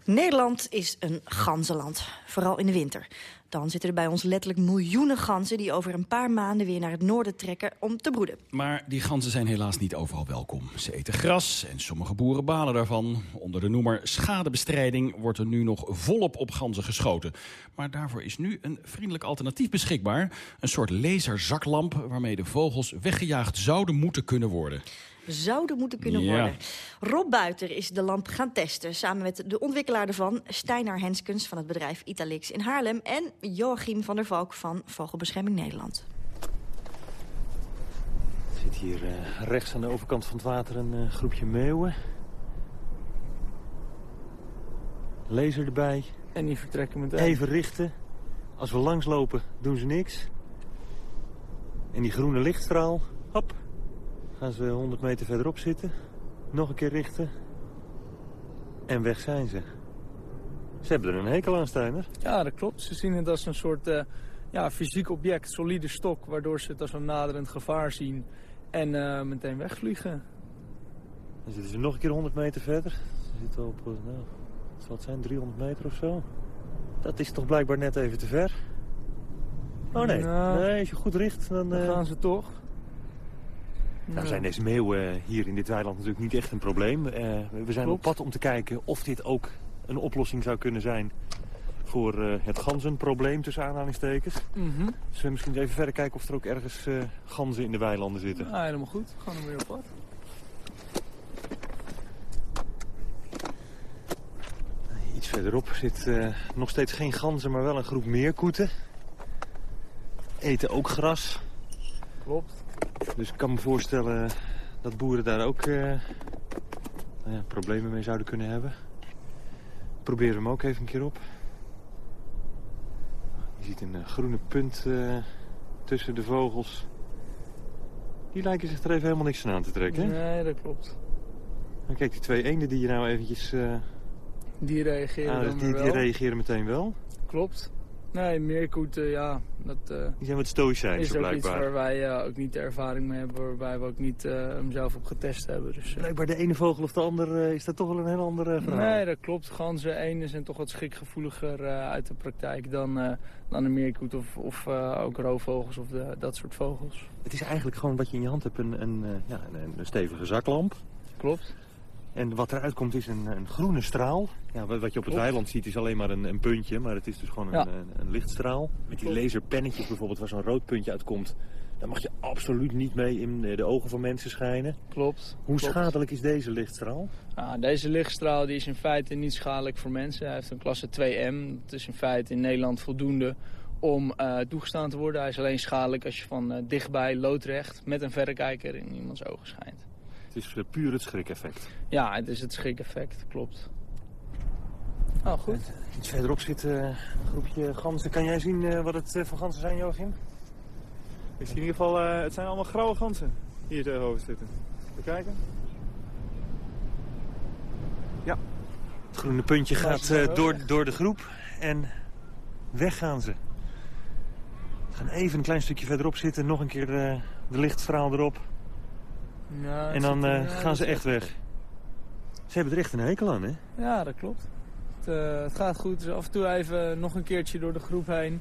Nederland is een ganzenland, vooral in de winter. Dan zitten er bij ons letterlijk miljoenen ganzen... die over een paar maanden weer naar het noorden trekken om te broeden. Maar die ganzen zijn helaas niet overal welkom. Ze eten gras en sommige boeren balen daarvan. Onder de noemer schadebestrijding wordt er nu nog volop op ganzen geschoten. Maar daarvoor is nu een vriendelijk alternatief beschikbaar. Een soort laserzaklamp waarmee de vogels weggejaagd zouden moeten kunnen worden zouden moeten kunnen Ja. worden. Rob Buiter is de lamp gaan testen... samen met de ontwikkelaar ervan, Steinar Henskens van het bedrijf Italix in Haarlem... en Joachim van der Valk van Vogelbescherming Nederland. Er zit hier eh, rechts aan de overkant van het water een eh, groepje meeuwen. Laser erbij. En die vertrekken meteen. Even richten. Als we langslopen doen ze niks. En die groene lichtstraal, hop, gaan ze 100 meter verderop zitten. Nog een keer richten. En weg zijn ze. Ze hebben er een hekel aan, Steiner. Ja, dat klopt. Ze zien het als een soort eh, ja, fysiek object, solide stok... waardoor ze het als een naderend gevaar zien en eh, meteen wegvliegen. Dan zitten ze nog een keer 100 meter verder. Ze zitten op, eh, nou, wat zal het zijn, 300 meter of zo. Dat is toch blijkbaar net even te ver? Oh nee, Nou, nee als je goed richt, dan... Dan gaan ze toch. Nou Ja. zijn deze meeuwen hier in dit weiland natuurlijk niet echt een probleem. We zijn op pad om te kijken of dit ook een oplossing zou kunnen zijn... voor eh, het ganzenprobleem tussen aanhalingstekens. Mhm. Dus we misschien even verder kijken of er ook ergens eh, ganzen in de weilanden zitten. Ja, helemaal goed. Gaan we weer op pad. Iets verderop zit eh, nog steeds geen ganzen, maar wel een groep meerkoeten. Eten ook gras. Klopt. Dus ik kan me voorstellen dat boeren daar ook nou ja, problemen mee zouden kunnen hebben. Proberen we hem ook even een keer op. Je ziet een eh, groene punt eh, tussen de vogels. Die lijken zich er even helemaal niks aan te trekken. hè? Nee, dat klopt. En kijk, die twee eenden die je nou eventjes... eh, Die reageren ah, dan die, die reageren meteen wel. Klopt. Nee, meerkoeten, ja, dat eh, Die zijn wat stoïcijns is ook iets blijkbaar. waar wij eh, ook niet de ervaring mee hebben, waarbij we ook niet eh, hem zelf op getest hebben. Dus, eh, Blijkbaar de ene vogel of de ander eh, is dat toch wel een heel ander eh, verhaal. Nee, dat klopt. Ganzen, enen zijn toch wat schrikgevoeliger eh, uit de praktijk dan, eh, dan een meerkoet of, of eh, ook roofvogels of de, dat soort vogels. Het is eigenlijk gewoon wat je in je hand hebt, een, een, eh, ja, een, een stevige zaklamp. Klopt. En wat eruit komt is een, een groene straal. Ja, wat je op het Klopt. weiland ziet is alleen maar een, een puntje, maar het is dus gewoon een, Ja. een, een lichtstraal. Met die laserpennetjes bijvoorbeeld, waar zo'n rood puntje uitkomt. Daar mag je absoluut niet mee in de ogen van mensen schijnen. Klopt. Hoe klopt. schadelijk is deze lichtstraal? Nou, deze lichtstraal die is in feite niet schadelijk voor mensen. Hij heeft een klasse 2M. Dat is in feite in Nederland voldoende om eh, toegestaan te worden. Hij is alleen schadelijk als je van eh, dichtbij loodrecht met een verrekijker in iemands ogen schijnt. Het is eh, puur het schrik-effect. Ja, het is het schrik-effect, klopt. Oh, goed. Iets verderop zit eh, een groepje ganzen. Kan jij zien eh, wat het eh, voor ganzen zijn, Joachim? Ik zie in ieder geval, eh, het zijn allemaal grauwe ganzen die hier tegenover zitten. Even kijken. Ja. Het groene puntje gaat eh, door, door de groep en weg gaan ze. We gaan even een klein stukje verderop zitten, nog een keer eh, de lichtstraal erop. Ja, het en dan eh, ja, gaan ze echt weg. Ze hebben er echt een hekel aan, hè? Ja, dat klopt. Het, eh, het gaat goed. Dus af en toe even nog een keertje door de groep heen.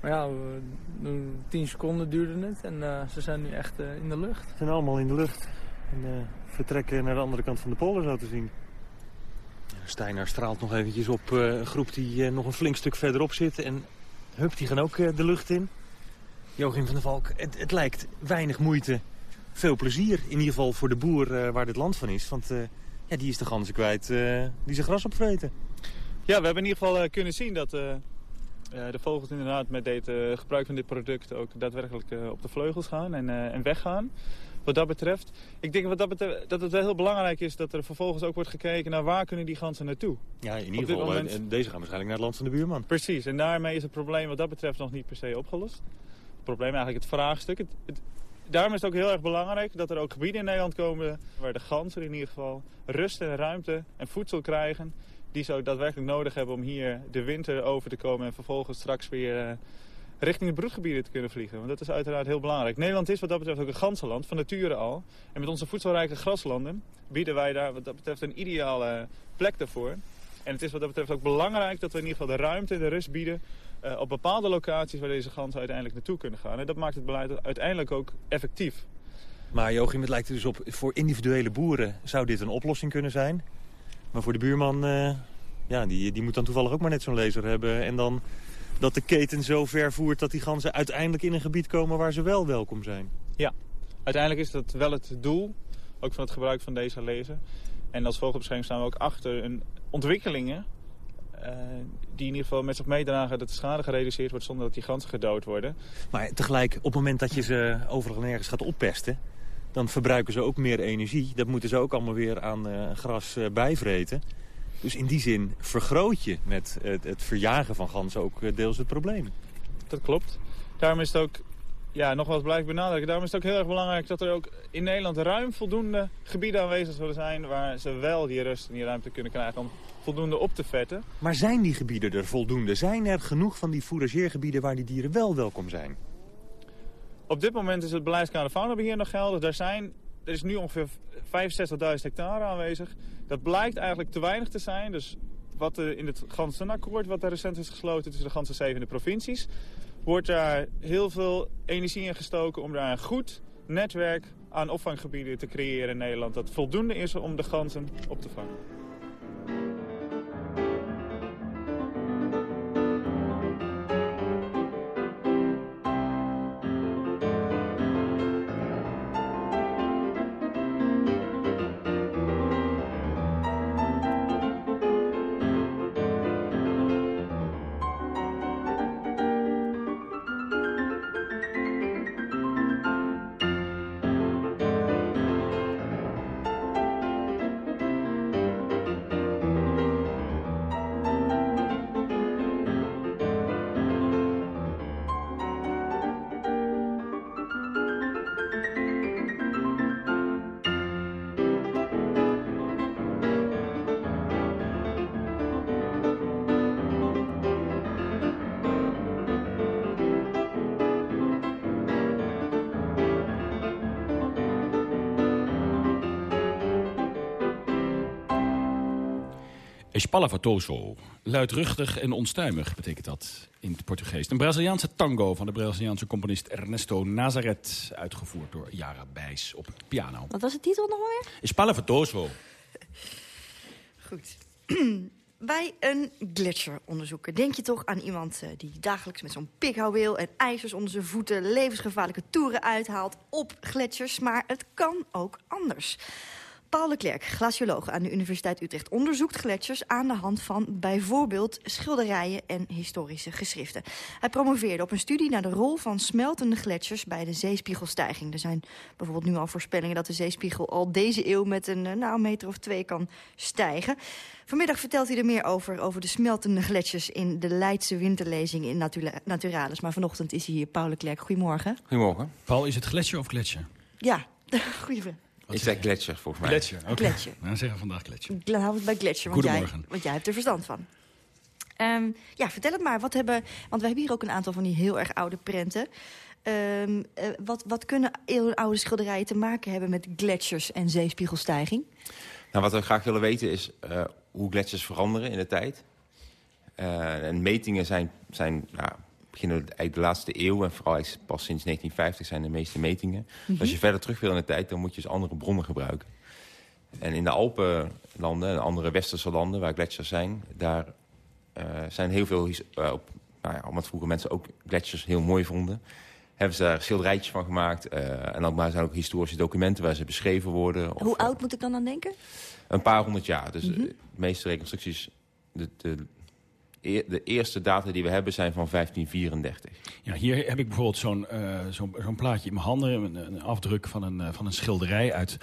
Maar ja, we 10 seconden duurde het en eh, ze zijn nu echt eh, in de lucht. Ze zijn allemaal in de lucht. En eh, vertrekken naar de andere kant van de polen, zo te zien. Steiner straalt nog eventjes op eh, een groep die eh, nog een flink stuk verderop zit. En hup, die gaan ook eh, de lucht in. Joachim van der Valk, het, het lijkt weinig moeite. Veel plezier, in ieder geval voor de boer eh, waar dit land van is. Want eh, ja, die is de ganzen kwijt eh, die zijn gras opvreten. Ja, we hebben in ieder geval kunnen zien dat de vogels inderdaad met dit eh, gebruik van dit product ook daadwerkelijk op de vleugels gaan en, en weggaan. Wat dat betreft, ik denk wat dat, betreft, dat het wel heel belangrijk is dat er vervolgens ook wordt gekeken naar waar kunnen die ganzen naartoe. Ja, in ieder geval. moment- En deze gaan waarschijnlijk naar het land van de buurman. Precies, en daarmee is het probleem wat dat betreft nog niet per se opgelost. Het probleem eigenlijk het vraagstuk. Het, het- daarom is het ook heel erg belangrijk dat er ook gebieden in Nederland komen... waar de ganzen in ieder geval rust en ruimte en voedsel krijgen... die ze ook daadwerkelijk nodig hebben om hier de winter over te komen... en vervolgens straks weer eh, richting de broedgebieden te kunnen vliegen. Want dat is uiteraard heel belangrijk. Nederland is wat dat betreft ook een ganzenland, van nature al. En met onze voedselrijke graslanden bieden wij daar wat dat betreft een ideale plek daarvoor. En het is wat dat betreft ook belangrijk dat we in ieder geval de ruimte en de rust bieden... Uh, op bepaalde locaties waar deze ganzen uiteindelijk naartoe kunnen gaan. En dat maakt het beleid uiteindelijk ook effectief. Maar Joachim, het lijkt er dus op, voor individuele boeren zou dit een oplossing kunnen zijn. Maar voor de buurman, uh, ja, die, die moet dan toevallig ook maar net zo'n laser hebben. En dan dat de keten zo ver voert dat die ganzen uiteindelijk in een gebied komen waar ze wel welkom zijn. Ja, uiteindelijk is dat wel het doel, ook van het gebruik van deze laser. En als vogelbescherming staan we ook achter een ontwikkelingen die in ieder geval met zich meedragen dat de schade gereduceerd wordt zonder dat die ganzen gedood worden. Maar tegelijk, op het moment dat je ze overal nergens gaat oppesten, dan verbruiken ze ook meer energie. Dat moeten ze ook allemaal weer aan uh, gras uh, bijvreten. Dus in die zin vergroot je met het, het verjagen van ganzen ook deels het probleem. Dat klopt. Daarom is het ook, ja, nog wat blijf benadrukken, daarom is het ook heel erg belangrijk dat er ook in Nederland ruim voldoende gebieden aanwezig zullen zijn waar ze wel die rust en die ruimte kunnen krijgen om voldoende op te vetten. Maar zijn die gebieden er voldoende? Zijn er genoeg van die fourageergebieden waar die dieren wel welkom zijn? Op dit moment is het beleidskader faunabeheer nog geldig. Daar zijn, er is nu ongeveer 65.000 hectare aanwezig. Dat blijkt eigenlijk te weinig te zijn. Dus wat er in het Gansenakkoord, wat er recent is gesloten tussen de ganse zevende provincies... wordt daar heel veel energie in gestoken om daar een goed netwerk aan opvanggebieden te creëren in Nederland... dat voldoende is om de ganzen op te vangen. Espalafatoso. Luidruchtig en onstuimig betekent dat in het Portugees. Een Braziliaanse tango van de Braziliaanse componist Ernesto Nazaret. Uitgevoerd door Jara Bijs op piano. Wat was de titel nog alweer? Espalafatoso. [LAUGHS] Goed. [CLEARS THROAT] Bij een gletsjeronderzoeker denk je toch aan iemand uh, die dagelijks met zo'n pikhouweel en ijzers onder zijn voeten levensgevaarlijke toeren uithaalt op gletsjers. Maar het kan ook anders. Paul de Klerk, glacioloog aan de Universiteit Utrecht... onderzoekt gletsjers aan de hand van bijvoorbeeld schilderijen en historische geschriften. Hij promoveerde op een studie naar de rol van smeltende gletsjers... bij de zeespiegelstijging. Er zijn bijvoorbeeld nu al voorspellingen dat de zeespiegel al deze eeuw... met een, eh, nou, meter of twee kan stijgen. Vanmiddag vertelt hij er meer over, over de smeltende gletsjers... in de Leidse winterlezing in Natura Naturalis. Maar vanochtend is hij hier, Paul Klerk. Goedemorgen. Goedemorgen. Paul, is het gletsjer of gletsjer? Ja, [LAUGHS] goede vraag. Wat ik zei gletsjer, volgens mij. Gletsjer, oké. Okay. Gletsjer. Nou, zeggen vandaag gletsjer. Dan houden we het bij gletsjer, want jij, Goedemorgen. want jij hebt er verstand van. Um, ja, vertel het maar. Wat hebben, want we hebben hier ook een aantal van die heel erg oude prenten. Um, uh, wat, wat kunnen oude schilderijen te maken hebben met gletsjers en zeespiegelstijging? Nou, wat we graag willen weten is uh, hoe gletsjers veranderen in de tijd. Uh, en metingen zijn, zijn nou, beginnen eigenlijk de laatste eeuw... en vooral pas sinds 1950 zijn de meeste metingen. Mm -hmm. Als je verder terug wil in de tijd, dan moet je dus andere bronnen gebruiken. En in de Alpenlanden en andere westerse landen waar gletsjers zijn... daar uh, zijn heel veel, uh, op, nou ja, omdat vroeger mensen ook gletsjers heel mooi vonden... hebben ze daar schilderijtjes van gemaakt. Uh, en ook, maar zijn ook historische documenten waar ze beschreven worden. Hoe of, oud moet ik dan aan denken? Een paar honderd jaar. Dus mm -hmm. de meeste reconstructies... De, de, de eerste data die we hebben zijn van 1534. Ja, hier heb ik bijvoorbeeld zo'n uh, zo zo plaatje in mijn handen. Een, een afdruk van een, uh, van een schilderij uit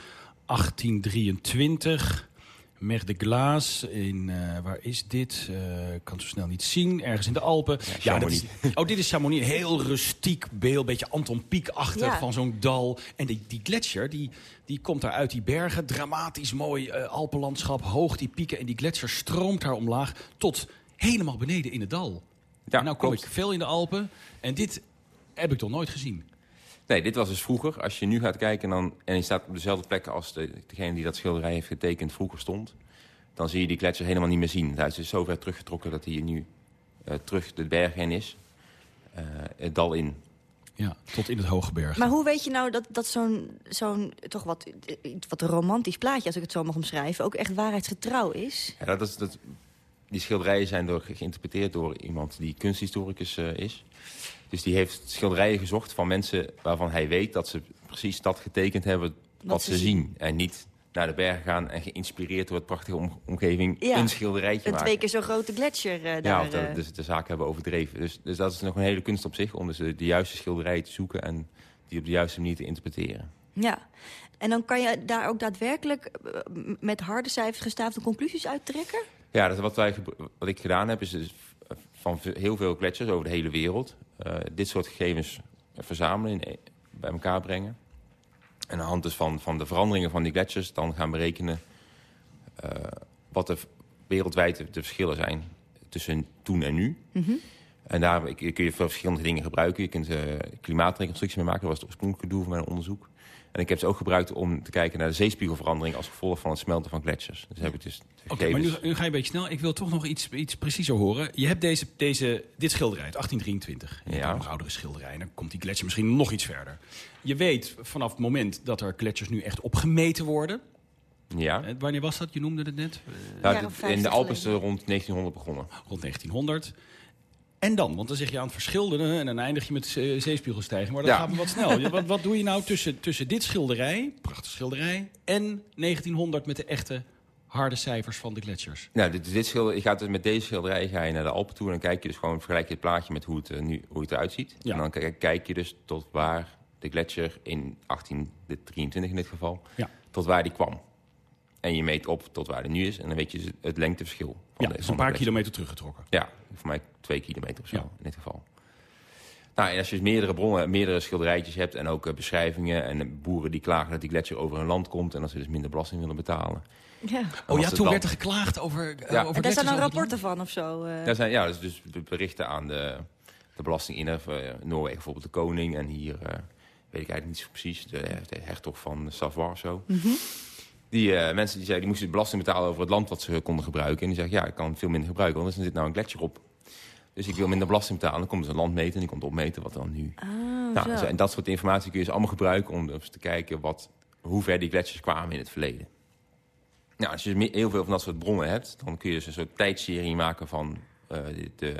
1823. Mer de Glace in, uh, waar is dit? Ik kan het zo snel niet zien. Ergens in de Alpen. Ja, ja is, oh, dit is Chamonix. Een heel rustiek beeld. Beetje Anton Pieck-achtig ja. van zo'n dal. En die, die gletsjer, die, die komt daar uit die bergen. Dramatisch mooi Alpenlandschap. Hoog die pieken. En die gletsjer stroomt daar omlaag tot helemaal beneden in het dal. Ja, En nou kom klopt. ik veel in de Alpen en dit heb ik toch nooit gezien. Nee, dit was dus vroeger. Als je nu gaat kijken dan, en je staat op dezelfde plek als de, degene die dat schilderij heeft getekend vroeger stond... dan zie je die gletsjer helemaal niet meer zien. Hij is dus zo ver teruggetrokken dat hij nu eh, terug de berg in is. Eh, het dal in. Ja, tot in het Hooggeberg. Maar hoe weet je nou dat, dat zo'n zo'n toch wat, iets wat romantisch plaatje, als ik het zo mag omschrijven, ook echt waarheidsgetrouw is? Ja, dat is, dat, die schilderijen zijn door, geïnterpreteerd door iemand die kunsthistoricus eh, is. Dus die heeft schilderijen gezocht van mensen waarvan hij weet dat ze precies dat getekend hebben wat, ze ze zien. En niet naar de bergen gaan en geïnspireerd door het prachtige om- omgeving Ja, een schilderijtje Een maken. twee keer zo'n grote gletsjer Ja, daar. of dat, eh. dus de zaak hebben overdreven. Dus, dus dat is nog een hele kunst op zich, om dus de, de juiste schilderijen te zoeken en die op de juiste manier te interpreteren. Ja. En dan kan je daar ook daadwerkelijk met harde cijfers gestaafde conclusies uittrekken? Ja, dat, wat, wij, wat ik gedaan heb, is dus van heel veel gletsjers over de hele wereld... eh, dit soort gegevens verzamelen, in, bij elkaar brengen. En aan de hand dus van, van de veranderingen van die gletsjers... dan gaan berekenen eh, wat er wereldwijd de, de verschillen zijn tussen toen en nu. Mhm. En daar kun je verschillende dingen gebruiken. Je kunt eh klimaatreconstructie mee maken. Dat was het oorspronkelijke doel van mijn onderzoek. En ik heb ze ook gebruikt om te kijken naar de zeespiegelverandering... als gevolg van het smelten van gletsjers. Dus heb ik dus Oké, maar nu, ga je een beetje snel. Ik wil toch nog iets, iets preciezer horen. Je hebt deze, deze, dit schilderij uit 1823. Je hebt Ja. nog oudere schilderijen. Dan komt die gletsjer misschien nog iets verder. Je weet vanaf het moment dat er gletsjers nu echt opgemeten worden. Ja. Eh, Wanneer was dat? Je noemde het net. Eh, Ja, in de Alpen is het rond 1900 begonnen. Rond 1900. En dan? Want dan zeg je aan het verschilderen en dan eindig je met zeespiegelstijging. Maar dat Ja. gaat me wat snel. Ja, wat, wat doe je nou tussen, tussen dit schilderij, prachtig schilderij... en 1900 met de echte harde cijfers van de gletsjers? Nou, dit, dit schilder, je gaat dus met deze schilderij ga je naar de Alpen toe... en dan kijk je dus gewoon, vergelijk je het plaatje met hoe het, eh, nu, hoe het eruit ziet. En dan kijk, kijk je dus tot waar de gletsjer in 1823 in dit geval... Ja. tot waar die kwam. En je meet op tot waar die nu is... en dan weet je dus het lengteverschil. Van Ja, de- dus een paar kilometer teruggetrokken. Ja, voor mij twee kilometer of zo in dit geval. Nou, en als je dus meerdere bronnen, meerdere schilderijtjes hebt... en ook eh, beschrijvingen en boeren die klagen dat die gletsjer over hun land komt... en dat ze dus minder belasting willen betalen. Ja. Oh ja, toen werd er geklaagd over, Ja. eh, over En daar zijn dan rapporten van of zo? eh? Daar zijn, ja, dus, dus de berichten aan de, de belastinginner. Uh, Noorwegen bijvoorbeeld de koning. En hier eh, weet ik eigenlijk niet zo precies. De, de hertog van Savoie of zo. Mhm. Die eh, mensen die, zeiden, die moesten belasting betalen over het land wat ze konden gebruiken. En die zeggen, ja, ik kan veel minder gebruiken. Want er zit nou een gletsjer op. Dus ik wil minder belasting betalen. Dan komt dus een land meten en die komt opmeten wat dan nu. Ah, nou, zo. en dat soort informatie kun je dus allemaal gebruiken... om dus te kijken wat, hoe ver die gletsjers kwamen in het verleden. Nou, als je me- heel veel van dat soort bronnen hebt... dan kun je dus een soort tijdserie maken van eh, de, de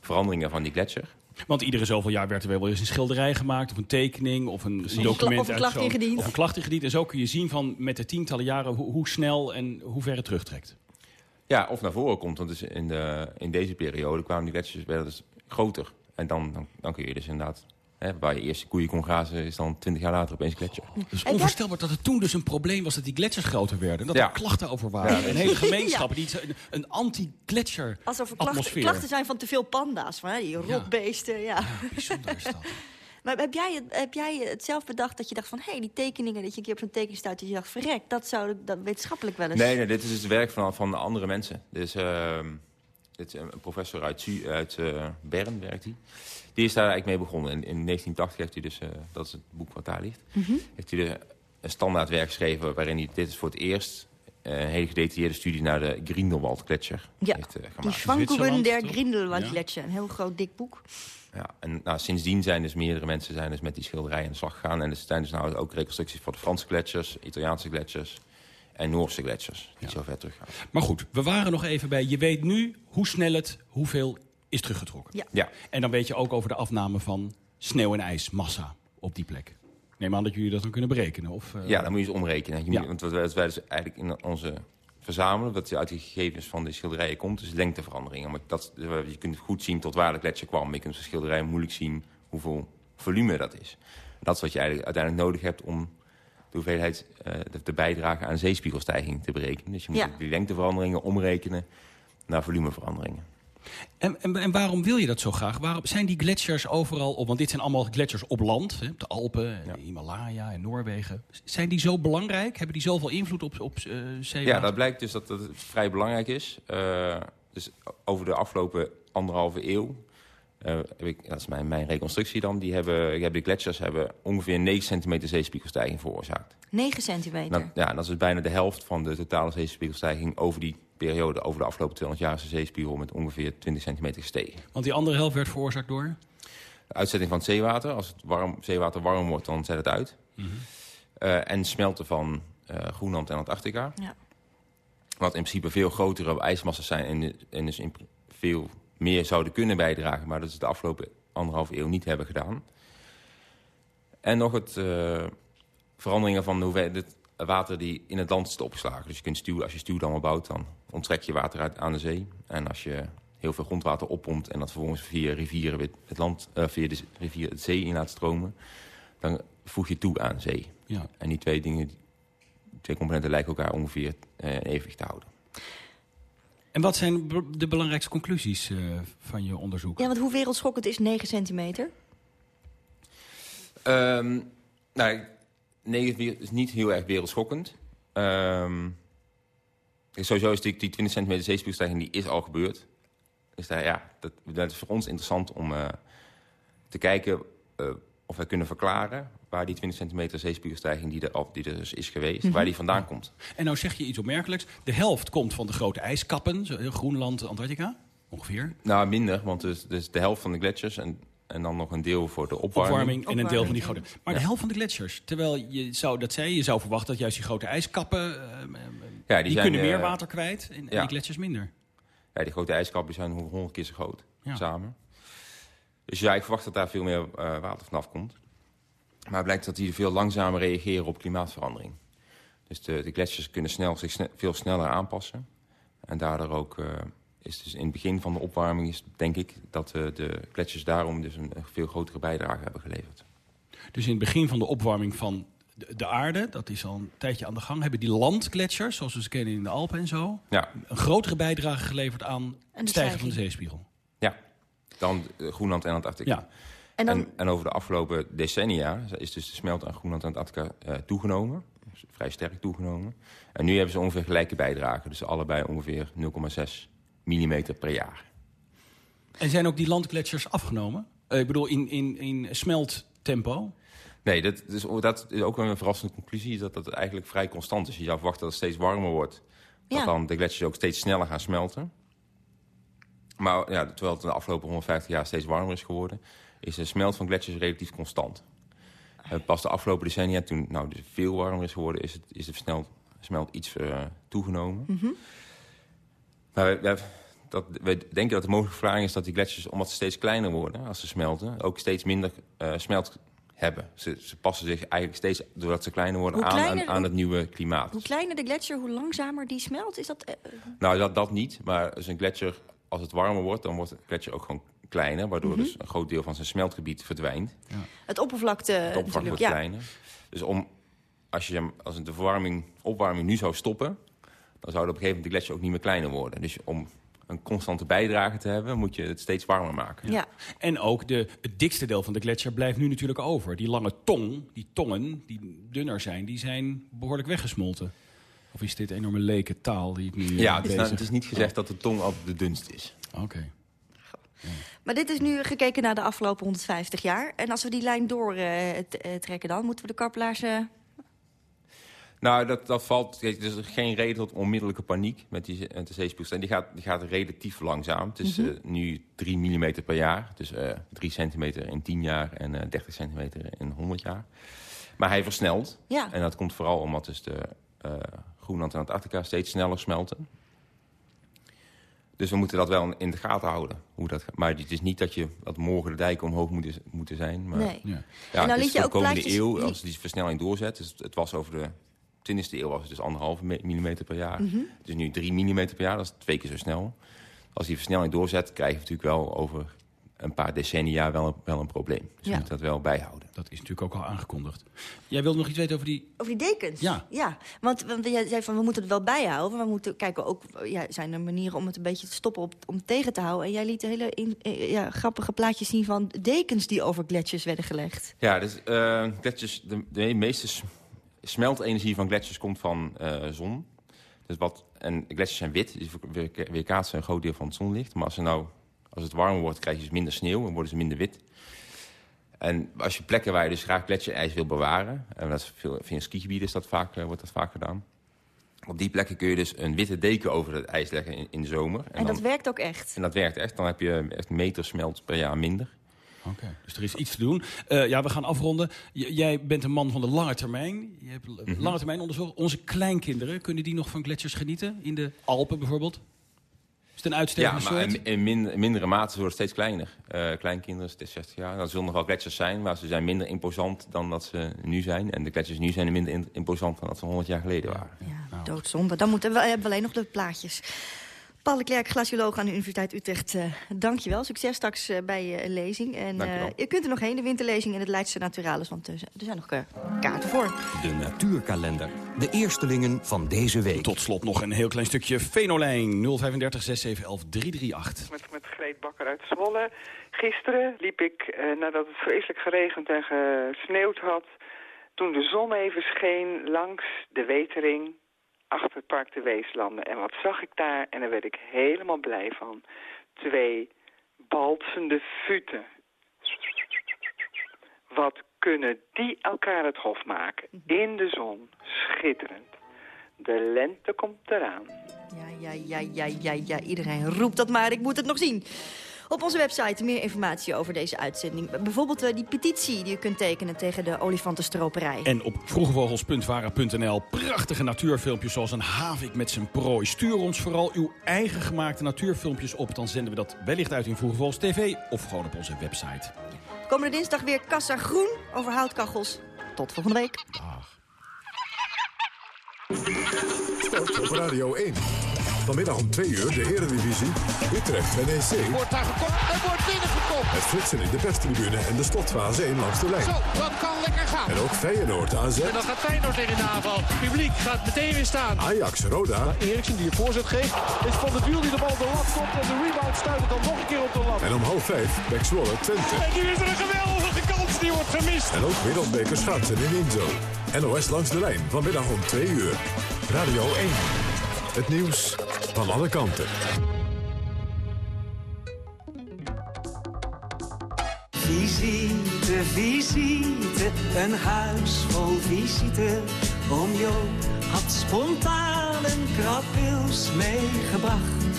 veranderingen van die gletsjer. Want iedere zoveel jaar werd er wel eens een schilderij gemaakt... of een tekening of een document. Of een klacht ingediend. Of een klacht ingediend. En zo kun je zien van met de tientallen jaren... hoe, hoe snel en hoe ver het terugtrekt. Ja, of naar voren komt. Want dus in, de, in deze periode kwamen die werden dus groter. En dan, dan, dan kun je dus inderdaad... Hè, waar je eerst koeien kon grazen, is dan twintig jaar later opeens gletsjer. Dus onvoorstelbaar dat het toen dus een probleem was... dat die gletsjers groter werden. En dat Ja. er klachten over waren. Ja. en hele [LAUGHS] gemeenschappen die een, een anti-gletsjer Alsof er klachten, zijn van te veel panda's. Van, hè, die rotbeesten, ja. Bijzonder is dat. [LAUGHS] Maar heb jij, het, heb jij het zelf bedacht dat je dacht van... hé, hey, die tekeningen, dat je een keer op zo'n tekening staat... dat je dacht, verrek, dat zou dat wetenschappelijk wel eens... Nee, nee, dit is dus het werk van, van andere mensen. Dus, ehm, dit is een professor uit, eh, Bern, werkt hij. Die is daar eigenlijk mee begonnen. In, in 1980 heeft hij dus, eh, dat is het boek wat daar ligt... Mhm. heeft hij dus een standaardwerk geschreven... waarin hij, dit is voor het eerst... eh, een hele gedetailleerde studie naar de Grindelwald-gletsjer Ja, heeft eh, Die gemaakt. Schwankungen der Ja. Grindelwald-gletscher. Een heel groot dik boek. Ja, en nou, sindsdien zijn dus meerdere mensen zijn dus met die schilderij aan de slag gegaan. En er zijn dus nou ook reconstructies voor de Franse gletsjers, Italiaanse gletsjers en Noorse gletsjers. Die zo ver teruggaan. Maar goed, we waren nog even bij... je weet nu hoe snel het, hoeveel is teruggetrokken. Ja. Ja. En dan weet je ook over de afname van sneeuw en ijsmassa op die plek. Ik neem aan dat jullie dat dan kunnen berekenen. Of, eh, Ja, dan moet je eens omrekenen. Je Ja. moet, want wat wij, dus eigenlijk in onze verzamelen, wat uit die gegevens van de schilderijen komt, is lengteveranderingen. Maar dat, je kunt goed zien tot waar de gletsjer kwam. Maar je kunt op de schilderij moeilijk zien hoeveel volume dat is. Dat is wat je eigenlijk uiteindelijk nodig hebt om de hoeveelheid eh, de, de bijdrage aan zeespiegelstijging te berekenen. Dus je moet Ja. die lengteveranderingen omrekenen naar volumeveranderingen. En, en, en waarom wil je dat zo graag? Waarom zijn die gletsjers overal op? Want dit zijn allemaal gletsjers op land. Hè, de Alpen, en de Himalaya en Noorwegen. Zijn die zo belangrijk? Hebben die zoveel invloed op, op eh zeewater? Ja, dat blijkt dus dat dat het vrij belangrijk is. Eh, Dus over de afgelopen anderhalve eeuw... eh, heb ik, dat is mijn, mijn reconstructie dan. Die hebben, hebben de gletsjers hebben ongeveer 9 centimeter zeespiegelstijging veroorzaakt. 9 centimeter. Nou, ja, dat is bijna de helft van de totale zeespiegelstijging over die periode. Over de afgelopen 200 jaar is de zeespiegel met ongeveer 20 centimeter gestegen. Want die andere helft werd veroorzaakt door? De uitzetting van het zeewater. Als het warm, zeewater warm wordt, dan zet het uit. Mhm. Eh, en smelten van eh, Groenland en Antarctica. Ja. Wat in principe veel grotere ijsmassa's zijn en, en dus in, veel meer zouden kunnen bijdragen. Maar dat ze de afgelopen anderhalve eeuw niet hebben gedaan. En nog het eh, veranderingen van hoeveelheid water die in het land zit opgeslagen. Dus je kunt stuw, als je stuwdammen bouwt, dan onttrek je water uit aan de zee. En als je heel veel grondwater oppompt en dat vervolgens via rivieren weer het land, eh, via de rivier het zee in laat stromen, dan voeg je toe aan zee. Ja. En die twee dingen, die twee componenten lijken elkaar ongeveer eh, in evenwicht te houden. En wat zijn de belangrijkste conclusies eh, van je onderzoek? Ja, want hoe wereldschokkend is 9 centimeter? Ehm nou, nee, het is niet heel erg wereldschokkend. Ehm, kijk, sowieso is die, die 20 centimeter zeespiegelstijging die is al gebeurd. Dus daar, ja, dat, dat is voor ons interessant om eh, te kijken eh, of wij kunnen verklaren... waar die 20 centimeter zeespiegelstijging die er, die er dus is geweest, Mhm. waar die vandaan komt. En nou zeg je iets opmerkelijks. De helft komt van de grote ijskappen, zo, eh, Groenland, Antarctica, ongeveer. Nou, minder, want dus, dus de helft van de gletsjers en, en dan nog een deel voor de opwarming. Opwarming en een deel van die grote... Maar Ja. de helft van de gletsjers. Terwijl je zou, dat zei je, zou verwachten dat juist die grote ijskappen... eh, eh, Ja, die die zijn, kunnen meer eh, water kwijt en, die gletsjers minder. Ja, die grote ijskappen zijn honderd keer zo groot Ja. samen. Dus ja, ik verwacht dat daar veel meer eh, water vanaf komt. Maar het blijkt dat die veel langzamer reageren op klimaatverandering. Dus de, de gletsjers kunnen snel, zich sne- veel sneller aanpassen. En daardoor ook eh, is dus in het begin van de opwarming... Is, denk ik dat eh, de gletsjers daarom dus een, veel grotere bijdrage hebben geleverd. Dus in het begin van de opwarming van de, de aarde, dat is al een tijdje aan de gang... hebben die landgletsjers, zoals we ze kennen in de Alpen en zo... Ja, een grotere bijdrage geleverd aan het stijgen van de zeespiegel. ja. dan eh, Groenland en Antarctica. Ja. En dan- En, en over de afgelopen decennia is dus de smelt aan Groenland en Antarctica eh, toegenomen. Dus vrij sterk toegenomen. En nu hebben ze ongeveer gelijke bijdrage. Dus allebei ongeveer 0,6 mm per jaar. En zijn ook die landgletsjers afgenomen? Eh, ik bedoel, in, in, in smelttempo? Nee, dat is, dat is ook wel een verrassende conclusie. Dat dat eigenlijk vrij constant is. Je zou verwachten dat het steeds warmer wordt. Dat Ja. dan de gletsjers ook steeds sneller gaan smelten. Maar ja, terwijl het de afgelopen 150 jaar steeds warmer is geworden... is de smelt van gletsjers relatief constant. Eh, pas de afgelopen decennia, toen nou, dus veel warmer is geworden... is, het, is de versneld, smelt iets eh, toegenomen. Mhm. Maar wij, wij- dat, wij denken dat de mogelijke verklaring is dat die gletsjers... omdat ze steeds kleiner worden als ze smelten... ook steeds minder eh, smelt hebben. Ze, ze passen zich eigenlijk steeds, doordat ze kleiner worden... Hoe aan, kleiner- aan, aan het nieuwe klimaat. Hoe kleiner de gletsjer, hoe langzamer die smelt? Is dat... eh, Nou, dat, dat niet. Maar als een gletsjer, als het warmer wordt... dan wordt de gletsjer ook gewoon kleiner... waardoor Mhm. dus een groot deel van zijn smeltgebied verdwijnt. het oppervlakte Het oppervlak natuurlijk, wordt ja. kleiner. Dus om, als, je, hem- als de verwarming, opwarming nu zou stoppen... dan zou op een gegeven moment de gletsjer ook niet meer kleiner worden. Dus om een constante bijdrage te hebben... moet je het steeds warmer maken. Ja. En ook de, het dikste deel van de gletsjer blijft nu natuurlijk over. Die lange tong, die tongen, die dunner zijn, die zijn behoorlijk weggesmolten. Of is dit enorme leke taal die ik nu... Ja, eh, het is, nou- het is niet gezegd dat de tong altijd de dunst is. Oké. Maar dit is nu gekeken naar de afgelopen 150 jaar. En als we die lijn doortrekken dan, moeten we de kappelaars... eh, Nou, dat, dat valt. Er is geen reden tot onmiddellijke paniek met die, zeespiegelstijging. Die gaat, die gaat relatief langzaam. Het is Mhm. eh, nu 3 mm per jaar. Dus eh 3 centimeter in 10 jaar en eh 30 centimeter in 100 jaar. Maar hij versnelt. Ja. En dat komt vooral omdat dus de eh, Groenland en Antarctica steeds sneller smelten. Dus we moeten dat wel in de gaten houden. Hoe dat, gaat. maar het is niet dat, je, dat morgen de dijken omhoog moeten, moeten zijn. Maar, Nee. Ja. En Ja, nou het liet je ook de komende plaatjes- eeuw, als die versnelling doorzet... Dus het was over de 20e eeuw was het dus anderhalve me- millimeter per jaar. Het is nu 3 millimeter per jaar, dat is twee keer zo snel. Als die versnelling doorzet, krijg je natuurlijk wel over een paar decennia wel een, wel een probleem. Dus Ja. je moet dat wel bijhouden. Dat is natuurlijk ook al aangekondigd. Jij wilde nog iets weten over die... Over die dekens? Ja. ja. Want, want jij zei van we moeten het wel bijhouden. We moeten kijken ook, ja, zijn er manieren om het een beetje te stoppen, op, om tegen te houden. En jij liet hele in, eh, ja, grappige plaatjes zien van dekens die over gletsjers werden gelegd. Ja, dus eh, gletsjers, de, de meeste smeltenergie van gletsjers komt van eh, zon. Dus wat, en gletsjers zijn wit, dus we weerkaatsen een groot deel van het zonlicht. Maar als, er nou, als het warmer wordt, krijg je dus minder sneeuw en worden ze minder wit. En als je plekken waar je dus graag gletsjerijs wil bewaren... en dat is veel, via skigebieden is dat vaak, wordt dat vaak gedaan... Op die plekken kun je dus een witte deken over het ijs leggen in, in de zomer. En, dat werkt ook echt? En dat werkt echt. Dan heb je echt meter smelt per jaar minder. Oké, dus er is iets te doen. Uh, ja, we gaan afronden. jij bent een man van de lange termijn. Je hebt mm lange termijn onderzoek. Onze kleinkinderen, kunnen die nog van gletsjers genieten? In de Alpen bijvoorbeeld? Is het een uitstekende Ja, maar in, in, min, mindere mate worden steeds kleiner. Uh, kleinkinderen, het is 60 jaar. Dat zullen nog wel gletsjers zijn, maar ze zijn minder imposant dan dat ze nu zijn. En de gletsjers nu zijn minder imposant dan dat ze 100 jaar geleden waren. Ja, doodzonde. Dan moeten we, hebben we alleen nog de plaatjes. Paul de Klerk, glacioloog aan de Universiteit Utrecht. Uh, Dank je wel. Succes straks uh, bij je lezing. En uh, je kunt er nog heen, de winterlezing in het Leidse Naturalis. Want er zijn nog kaarten voor. De natuurkalender. De eerstelingen van deze week. Tot slot nog een heel klein stukje Venolijn. 035 6711 338. Met, met Greet Bakker uit Zwolle. Gisteren liep ik, nadat het vreselijk geregend en gesneeuwd had... toen de zon even scheen langs de Wetering achter het park de Weeslanden. En wat zag ik daar? En daar werd ik helemaal blij van. Twee balsende futen. Wat kunnen die elkaar het hof maken? In de zon. Schitterend. De lente komt eraan. Ja, ja, ja, ja, ja, ja. Iedereen roept dat maar. Ik moet het nog zien. Op onze website meer informatie over deze uitzending. Bijvoorbeeld uh, die petitie die u kunt tekenen tegen de olifantenstroperij. En op vroegevogels.vara.nl prachtige natuurfilmpjes zoals een havik met zijn prooi. Stuur ons vooral uw eigen gemaakte natuurfilmpjes op. Dan zenden we dat wellicht uit in Vroege TV of gewoon op onze website. Komende dinsdag weer Kassa Groen over houtkachels. Tot volgende week. Dag. Sport op Radio 1. Vanmiddag om 2 uur de Eredivisie. Utrecht NEC. Wordt daar gekopt en wordt binnengekopt. Het flitsen in de perstribune en de slotfase 1 langs de lijn. Zo, dat kan lekker gaan. En ook Feyenoord AZ. En dan gaat Feyenoord tegen de aanval. Het publiek gaat meteen weer staan. Ajax Roda. Eriksen die je voorzet geeft. Is Van de Wiel die de bal op de lat komt. En de rebound stuit het dan nog een keer op de lat. En om half 5 Bek Zwolle Twente. En nu is er een geweldige kans die wordt gemist. En ook wereldbeker schaatsen in Inzo. NOS langs de lijn vanmiddag om 2 uur. Radio 1. Het nieuws van alle kanten. Visite, visite, een huis vol visite. Oom Jo had spontaan een krabwils meegebracht.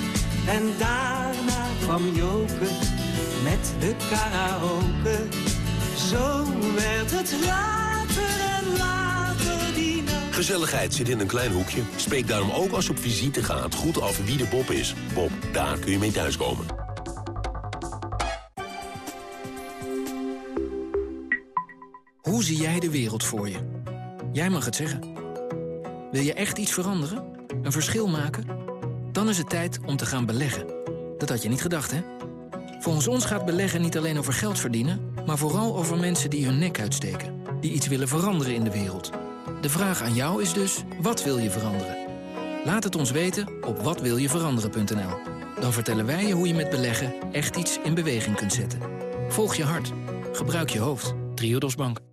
En daarna kwam Joke met de karaoke. Zo werd het later. Gezelligheid zit in een klein hoekje. Spreek daarom ook als je op visite gaat goed af wie de Bob is. Bob, daar kun je mee thuiskomen. Hoe zie jij de wereld voor je? Jij mag het zeggen. Wil je echt iets veranderen? Een verschil maken? Dan is het tijd om te gaan beleggen. Dat had je niet gedacht, hè? Volgens ons gaat beleggen niet alleen over geld verdienen... maar vooral over mensen die hun nek uitsteken. Die iets willen veranderen in de wereld. De vraag aan jou is dus, wat wil je veranderen? Laat het ons weten op watwiljeveranderen.nl. Dan vertellen wij je hoe je met beleggen echt iets in beweging kunt zetten. Volg je hart. Gebruik je hoofd. Triodos Bank.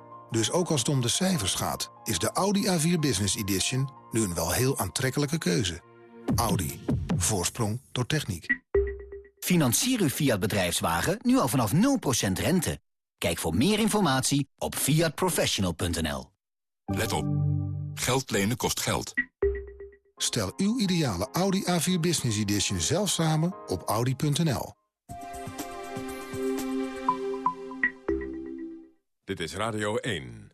Dus ook als het om de cijfers gaat, is de Audi A4 Business Edition nu een wel heel aantrekkelijke keuze. Audi. Voorsprong door techniek. Financier uw Fiat bedrijfswagen nu al vanaf 0% rente. Kijk voor meer informatie op fiatprofessional.nl. Let op. Geld lenen kost geld. Stel uw ideale Audi A4 Business Edition zelf samen op audi.nl. Dit is Radio 1.